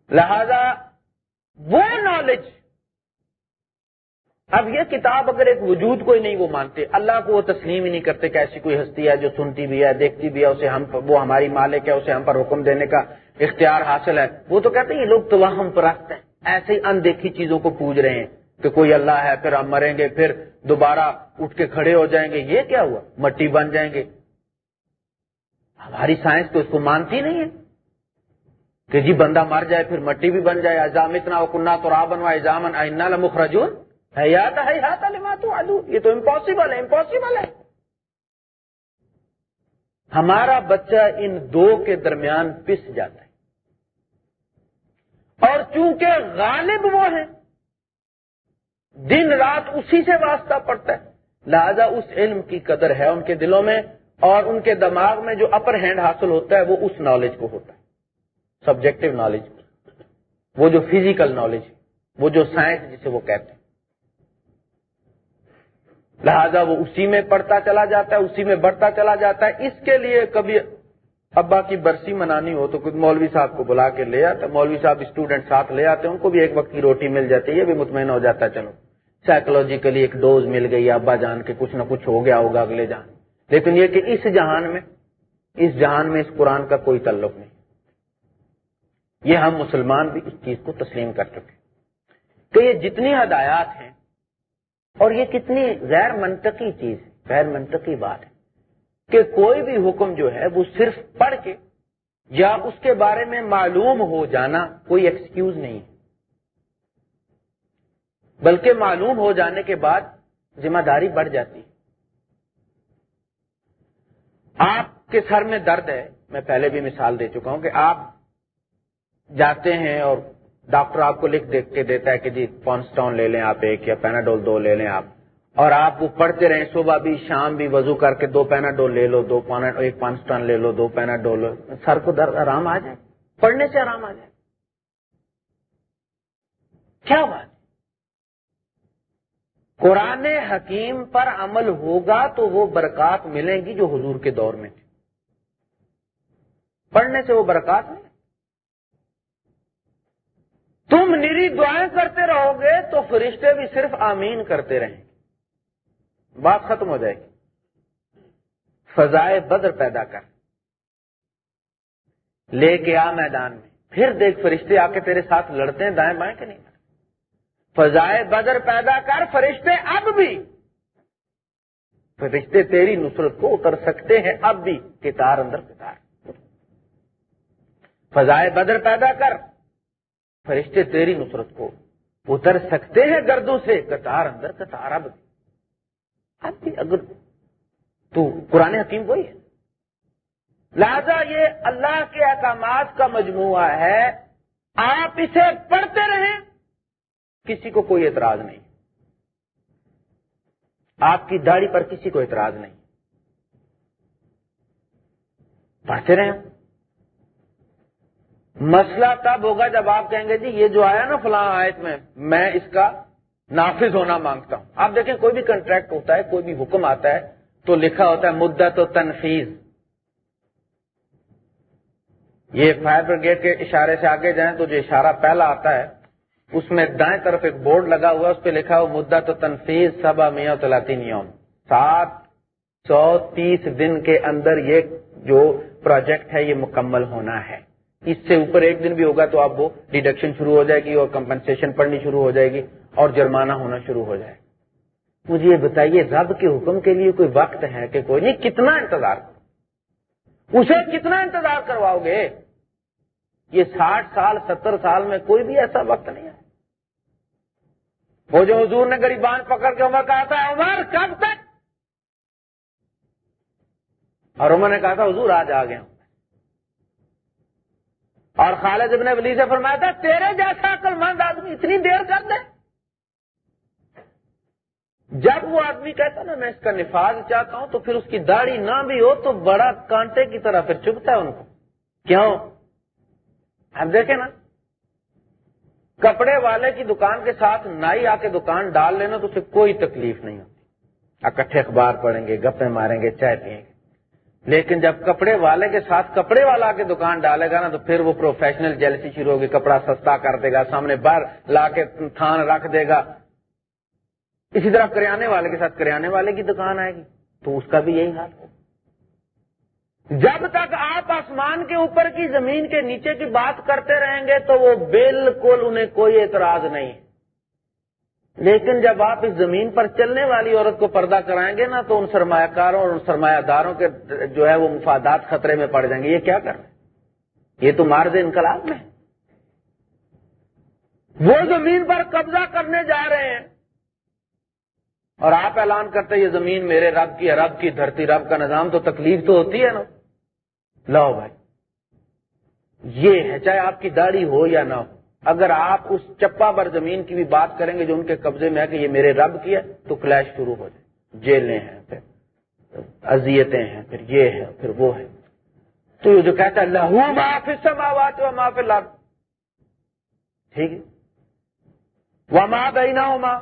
لہذا وہ نالج اب یہ کتاب اگر ایک وجود کوئی نہیں وہ مانتے، اللہ کو وہ تسلیم ہی نہیں کرتے کہ ایسی کوئی ہستی ہے جو سنتی بھی ہے، دیکھتی بھی ہے، اسے ہم، وہ ہماری مالک ہے، اسے ہم پر حکم دینے کا اختیار حاصل ہے۔ وہ تو کہتے ہیں یہ لوگ توہم پرست ہیں۔ ایسے ہی اندیکھی چیزوں کو پوج رہے ہیں کہ کوئی اللہ ہے، پھر ہم مریں گے، پھر دوبارہ اٹھ کے کھڑے ہو جائیں گے۔ یہ کیا ہوا؟ مٹی بن جائیں گے۔ ہماری سائنس تو اس کو مانتی نہیں ہے کہ جی بندہ مر جائے پھر مٹی بھی بن جائے۔ ایزام اتنا کنہ تو راہ بنوا ایزام مخرجون ہے یاد ہے یہ تو امپاسبل ہے امپاسبل ہے۔ ہمارا بچہ ان دو کے درمیان پس جاتا ہے۔ اور چونکہ غالب وہ ہیں، دن رات اسی سے واسطہ پڑتا ہے۔ لہذا اس علم کی قدر ہے ان کے دلوں میں اور ان کے دماغ میں جو اپر ہینڈ حاصل ہوتا ہے، وہ اس نالج کو ہوتا ہے۔ سبجیکٹو نالج وہ جو فزیکل نالج وہ جو سائنس جسے وہ کہتے ہیں۔ لہذا وہ اسی میں پڑھتا چلا جاتا ہے، اسی میں بڑھتا چلا جاتا ہے۔ اس کے لیے کبھی ابا کی برسی منانی ہو تو کچھ مولوی صاحب کو بلا کے لے آتا، مولوی صاحب اسٹوڈنٹ ساتھ لے آتے، ان کو بھی ایک وقت کی روٹی مل جاتی ہے یہ بھی مطمئن ہو جاتا، چلو۔ سائیکولوجیکلی ایک ڈوز مل گئی، ابا جان کے کچھ نہ کچھ ہو گیا ہوگا اگلے جان۔ لیکن یہ کہ اس جہان میں، اس جہان میں اس قرآن کا کوئی تعلق نہیں۔ یہ ہم مسلمان بھی اس چیز کو تسلیم کر چکے کہ یہ جتنی ہدایات ہیں، اور یہ کتنی غیر منطقی چیز ہے غیر منطقی بات ہے۔ کہ کوئی بھی حکم جو ہے وہ صرف پڑھ کے یا اس کے بارے میں معلوم ہو جانا کوئی ایکسکیوز نہیں. ہے بلکہ معلوم ہو جانے کے بعد ذمہ داری بڑھ جاتی. آپ کے سر میں درد ہے، میں پہلے بھی مثال دے چکا ہوں کہ آپ جاتے ہیں اور ڈاکٹر آپ کو لکھ دیکھ کے دیتا ہے کہ جی پونسٹون لے لیں آپ ایک یا پیناڈول دو لے لیں آپ. اور آپ وہ پڑھتے رہیں، صبح بھی، شام بھی وضو کر کے دو پیناڈول لے لو، دو ایک پانسٹون لے لو، دو پیناڈول سر کو درد، آرام آ جائے۔ پڑھنے سے آرام آ جائے۔ کیا بات؟ قرآن حکیم پر عمل ہوگا تو وہ برکات ملیں گی جو حضور کے دور میں تھی۔ پڑھنے سے وہ برکات نہیں تم نری دعائیں کرتے رہو گے تو فرشتے بھی صرف آمین کرتے رہیں۔ بات ختم ہو جائے گی۔ فضائے بدر پیدا کر۔ لے کے آ میدان میں۔ پھر دیکھ فرشتے آ کے تیرے ساتھ لڑتے ہیں، دائیں بائیں کہ نہیں؟ فضائے بدر پیدا کر، فرشتے اب بھی۔ فرشتے تیری نصرت کو اتر سکتے ہیں، اب بھی۔ کتار اندر کتار۔ فضائے بدر پیدا کر۔ فرشتے تیری نصرت کو اتر سکتے ہیں گردوں سے۔ قطار اندر قطار اب اب بھی۔ اگر تو قرآن حکیم وہی ہے۔ لہذا یہ اللہ کے احکامات کا مجموعہ ہے۔ آپ اسے پڑھتے رہیں، کسی کو کوئی اعتراض نہیں۔ آپ کی داڑھی پر کسی کو اعتراض نہیں۔ پڑھتے رہیں۔ مسئلہ تب ہوگا جب آپ کہیں گے جی یہ جو آیا نا فلاں آیت میں میں اس کا نافذ ہونا مانگتا ہوں۔ آپ دیکھیں، کوئی بھی کنٹریکٹ ہوتا ہے، کوئی بھی حکم آتا ہے، تو لکھا ہوتا ہے، مدت و تنفیز یہ فائر بریگیڈ کے اشارے سے آگے جائیں تو جو اشارہ پہلا آتا ہے، اس میں دائیں طرف ایک بورڈ لگا ہوا اس پہ لکھا ہوا مدت و تنفیز سبا میاں تلاطین یوم۔ سات سو تیس دن کے اندر یہ جو پروجیکٹ ہے، یہ مکمل ہونا ہے۔ اس سے اوپر ایک دن بھی ہوگا تو آپ وہ ڈیڈکشن شروع ہو جائے گی اور کمپنسیشن پڑنی شروع ہو جائے گی۔ اور جرمانہ ہونا شروع ہو جائے۔ مجھے یہ بتائیے، رب کے حکم کے لیے کوئی وقت ہے کہ کوئی نہیں، کتنا انتظار؟ اسے کتنا انتظار کرواؤ گے؟ یہ ساٹھ سال، ستر سال میں کوئی بھی ایسا وقت نہیں ہے۔ وہ جو حضور نے غریبان پکڑ کے عمر کہا تھا، عمر کب تک؟ اور عمر نے کہا تھا، حضور آج آ گیا اور خالد ابن ولی سے فرمایا تھا، تیرے جیسا عقل مند آدمی اتنی دیر کر دے۔ جب وہ آدمی کہتا نا میں اس کا نفاذ چاہتا ہوں تو پھر اس کی داڑھی نہ بھی ہو تو بڑا کانٹے کی طرح پھر چپتا ہے ان کو۔ کیوں اب دیکھیں نا۔ کپڑے والے کی دکان کے ساتھ نائی آ کے دکان ڈال لینا تو اسے کوئی تکلیف نہیں ہوتی۔ اکٹھے اخبار پڑھیں گے گپے ماریں گے، چائے پیئیں گے۔ لیکن جب کپڑے والے کے ساتھ کپڑے والا کے دکان ڈالے گا نا تو پھر وہ پروفیشنل جیلسی شروع ہوگی، کپڑا سستا کر دے گا، سامنے بار لا کے تھان رکھ دے گا۔ اسی طرح کریانے والے کے ساتھ کریانے والے کی دکان آئے گی۔ تو اس کا بھی یہی حال ہوگا جب تک آپ آسمان کے اوپر کی زمین کے نیچے کی بات کرتے رہیں گے تو وہ بالکل انہیں کوئی اعتراض نہیں ہے۔ لیکن جب آپ اس زمین پر چلنے والی عورت کو پردہ کرائیں گے نا تو ان سرمایہ کاروں اور ان سرمایہ داروں کے جو ہے وہ مفادات خطرے میں پڑ جائیں گے۔ یہ کیا کر رہے ہیں؟ یہ تو مارز انقلاب میں وہ زمین پر قبضہ کرنے جا رہے ہیں۔ اور آپ اعلان کرتے یہ زمین میرے رب کی رب کی دھرتی، رب کا نظام تو تکلیف تو ہوتی ہے نا۔ لاؤ بھائی، یہ ہے چاہے آپ کی داڑھی ہو یا نہ ہو۔ اگر آپ اس چپا بر زمین کی بھی بات کریں گے جو ان کے قبضے میں ہے کہ یہ میرے رب کی ہے، تو کلیش شروع ہو جائے۔ جیلیں ہیں، پھر اذیتیں ہیں، پھر یہ ہے، پھر وہ ہے۔ تو یہ جو کہتا ہے، لہو معاف سماوات و معاف لگ ٹھیک ہے۔ وہ ماں بینا ہو ماں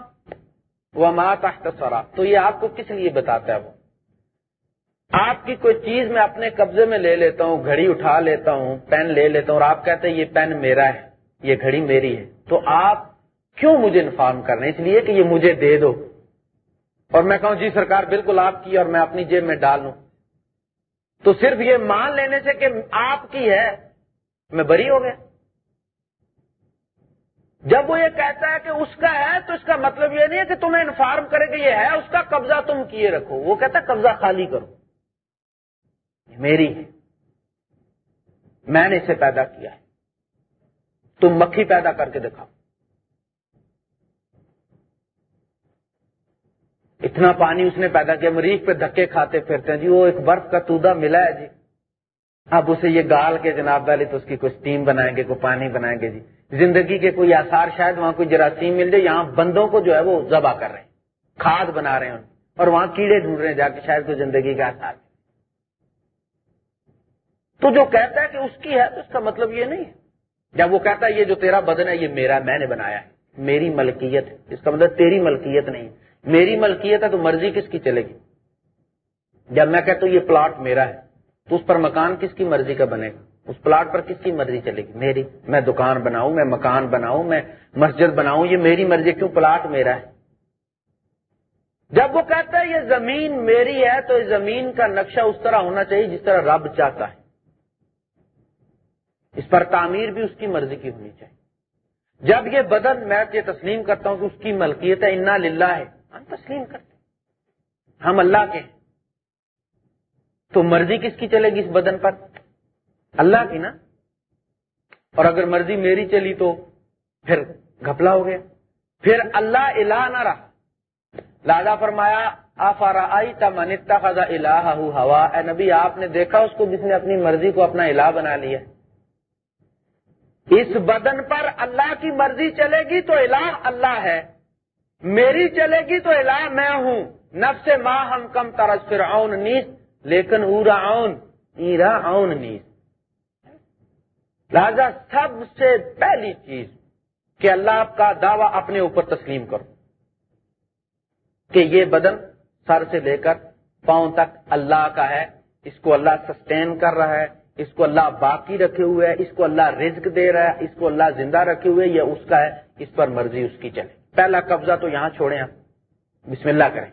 وہ تحت سرا تو یہ آپ کو کس لیے بتاتا ہے وہ؟ آپ کی کوئی چیز میں اپنے قبضے میں لے لیتا ہوں، گھڑی اٹھا لیتا ہوں، پین لے لیتا ہوں اور آپ کہتے ہیں یہ پین میرا ہے، یہ گھڑی میری ہے، تو آپ کیوں مجھے انفارم کر رہے ہیں؟ اس لیے کہ یہ مجھے دے دو۔ اور میں کہوں جی سرکار، بالکل آپ کی اور میں اپنی جیب میں ڈال لوں۔ تو صرف یہ مان لینے سے کہ آپ کی ہے، میں بری ہو گیا۔ جب وہ یہ کہتا ہے کہ اس کا ہے تو اس کا مطلب یہ نہیں ہے کہ تمہیں انفارم کرے کہ یہ ہے، اس کا قبضہ تم کیے رکھو۔ وہ کہتا ہے قبضہ خالی کرو۔ میری ہے۔ میں نے اسے پیدا کیا ہے۔ تم مکھی پیدا کر کے دکھاؤ۔ اتنا پانی اس نے پیدا کیا، مریخ پہ دھکے کھاتے پھرتے ہیں۔ جی وہ ایک برف کا تودا ملا ہے جی۔ اب اسے یہ گال کے جناب والی تو اس کی کوئی اسٹیم بنائیں گے، کوئی پانی بنائیں گے جی۔ زندگی کے کوئی آثار شاید وہاں کوئی جراثیم مل جائے، یہاں بندوں کو جو ہے وہ ذبح کر رہے ہیں، کھاد بنا رہے ہیں اور وہاں کیڑے ڈھونڈ رہے ہیں جا کے شاید کوئی زندگی کے آثار۔ تو جو کہتا ہے کہ اس کی ہے، تو اس کا مطلب یہ نہیں۔ ہے جب وہ کہتا ہے، یہ جو تیرا بدن ہے، یہ میرا، میں نے بنایا ہے۔ میری ملکیت ہے۔ اس کا مطلب تیری ملکیت نہیں میری ملکیت ہے تو مرضی کس کی چلے گی؟ جب میں کہتا ہوں، یہ پلاٹ میرا ہے، تو اس پر مکان کس کی مرضی کا بنے گا؟ اس پلاٹ پر کس کی مرضی چلے گی؟ میری. میں دکان بناؤں، میں مکان بناؤں، میں مسجد بناؤں، یہ میری مرضی کیوں پلاٹ میرا ہے؟ جب وہ کہتا ہے یہ زمین میری ہے، تو اس زمین کا نقشہ اس طرح ہونا چاہیے جس طرح رب چاہتا ہے۔ اس پر تعمیر بھی اس کی مرضی کی ہونی چاہیے۔ جب یہ بدن میں یہ تسلیم کرتا ہوں کہ اس کی ملکیت ہے، انا للہ ہے ہم تسلیم کرتے ہم اللہ کے ہیں۔ تو مرضی کس کی چلے گی اس بدن پر؟ اللہ کی نا۔ اور اگر مرضی میری چلی تو پھر گھپلا ہو گیا۔ پھر اللہ الہ نہ رہا۔ لادا فرمایا آفارا آئی تمنتا خزا ہوا؟ اے نبی، آپ نے دیکھا اس کو جس نے اپنی مرضی کو اپنا الہ بنا لیا۔ اس بدن پر اللہ کی مرضی چلے گی تو الہ اللہ ہے۔ میری چلے گی تو الہ میں ہوں۔ نفس ماں ہم کم ترس پھر اون نیس لیکن اورا اون ایرا اون نیس لہذا سب سے پہلی چیز کہ اللہ آپ کا دعویٰ اپنے اوپر تسلیم کرو کہ یہ بدن سر سے لے کر پاؤں تک اللہ کا ہے، اس کو اللہ سسٹین کر رہا ہے، اس کو اللہ باقی رکھے ہوئے ہے اس کو اللہ رزق دے رہا ہے، اس کو اللہ زندہ رکھے ہوئے یہ اس کا ہے، اس پر مرضی اس کی چلے۔ پہلا قبضہ تو یہاں چھوڑیں آپ۔ بسم اللہ کریں۔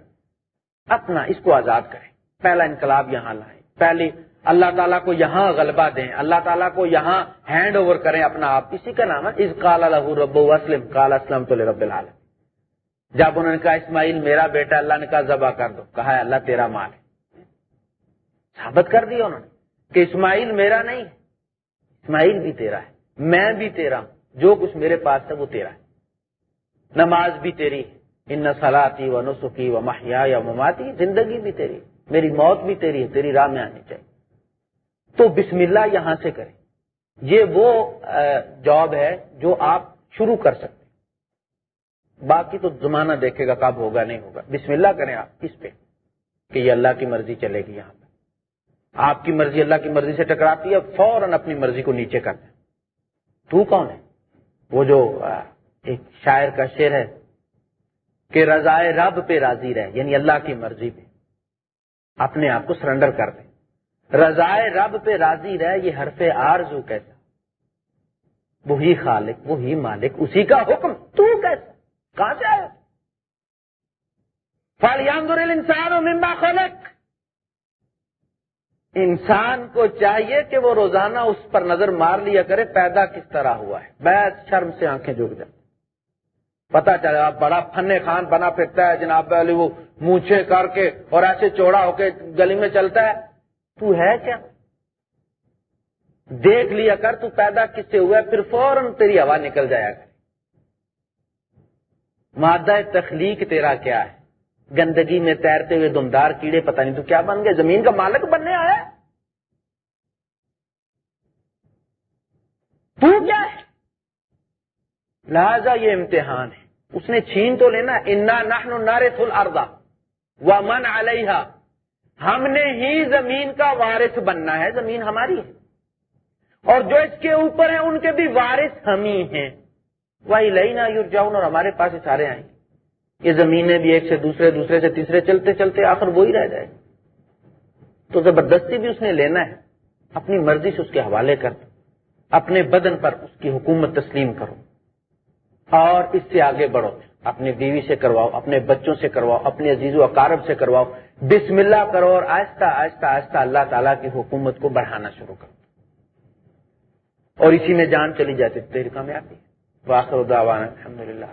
اپنا اس کو آزاد کریں۔ پہلا انقلاب یہاں لائیں۔ پہلی اللہ تعالیٰ کو یہاں غلبہ دیں، اللہ تعالیٰ کو یہاں ہینڈ اوور کریں اپنا آپ۔ اسی کا نام ہے اس کال رب وسلم کال اسلم تو رب العالم جب انہوں نے کہا، اسماعیل میرا بیٹا، اللہ نے کہا، ذبح کر دو۔ کہا ہے اللہ تیرا مال ہے۔ ثابت کر دیا انہوں نے کہ اسماعیل میرا نہیں، اسماعیل بھی تیرا ہے، میں بھی تیرا ہوں، جو کچھ میرے پاس ہے وہ تیرا ہے۔ نماز بھی تیری ان نسلاتی و نسخی و محیا یا مماتی زندگی بھی تیری میری موت بھی تیری ہے، تیری راہ میں آنی چاہیے۔ تو بسم اللہ یہاں سے کریں۔ یہ وہ جاب ہے جو آپ شروع کر سکتے باقی تو زمانہ دیکھے گا کب ہوگا، نہیں ہوگا۔ بسم اللہ کریں آپ اس پہ کہ یہ اللہ کی مرضی چلے گی یہاں پہ۔ آپ کی مرضی اللہ کی مرضی سے ٹکراتی ہے، فوراً اپنی مرضی کو نیچے کرتے تو کون ہے؟ وہ جو ایک شاعر کا شعر ہے کہ رضائے رب پہ راضی رہے یعنی اللہ کی مرضی پہ۔ اپنے آپ کو سرنڈر کر دیں۔ رضائے رب پہ راضی رہے، یہ حرف آرزو کیسا؟ وہی خالق، وہی مالک، اسی کا حکم، تو کیسا؟ کہاں سے آیا فالیاندر انسان و ممبا خلق۔ انسان کو چاہیے کہ وہ روزانہ اس پر نظر مار لیا کرے، پیدا کس طرح ہوا ہے؟ بیت شرم سے آنکھیں جھک جائیں پتا چلا بڑا فن خان بنا پھرتا ہے، جناب علی وہ مونچھے کر کے اور ایسے چوڑا ہو کے گلی میں چلتا ہے۔ تو ہے کیا؟ دیکھ لیا کر، تو پیدا کس سے ہوا ہے پھر فوراً تیری ہوا نکل جایا کر۔ مادہ تخلیق تیرا کیا ہے؟ گندگی میں تیرتے ہوئے دمدار کیڑے، پتہ نہیں تو کیا بن گئے؟ زمین کا مالک بننے آیا تو کیا ہے؟ لہذا یہ امتحان ہے۔ اس نے چھین تو لینا، انا نحن نارے تھل اردا و من علیہ ہم نے ہی زمین کا وارث بننا ہے، زمین ہماری ہے۔ اور جو اس کے اوپر ہیں، ان کے بھی وارث ہم ہی ہیں۔ وہی لئی نہ یور جاؤن اور ہمارے پاس سارے آئیں۔ گے یہ زمینیں بھی ایک سے دوسرے دوسرے سے تیسرے، چلتے چلتے آخر وہی رہ جائے۔ تو زبردستی بھی اس نے لینا ہے۔ اپنی مرضی سے اس کے حوالے کر۔ دو اپنے بدن پر اس کی حکومت تسلیم کرو۔ اور اس سے آگے بڑھو۔ اپنی بیوی سے کرواؤ، اپنے بچوں سے کرواؤ، اپنے عزیز و اقارب سے کرواؤ۔ بسم اللہ کرو اور آہستہ آہستہ آہستہ اللہ تعالیٰ کی حکومت کو بڑھانا شروع کرو اور اسی میں جان چلی جاتی تیری کامیابی۔ واخر الحمد للہ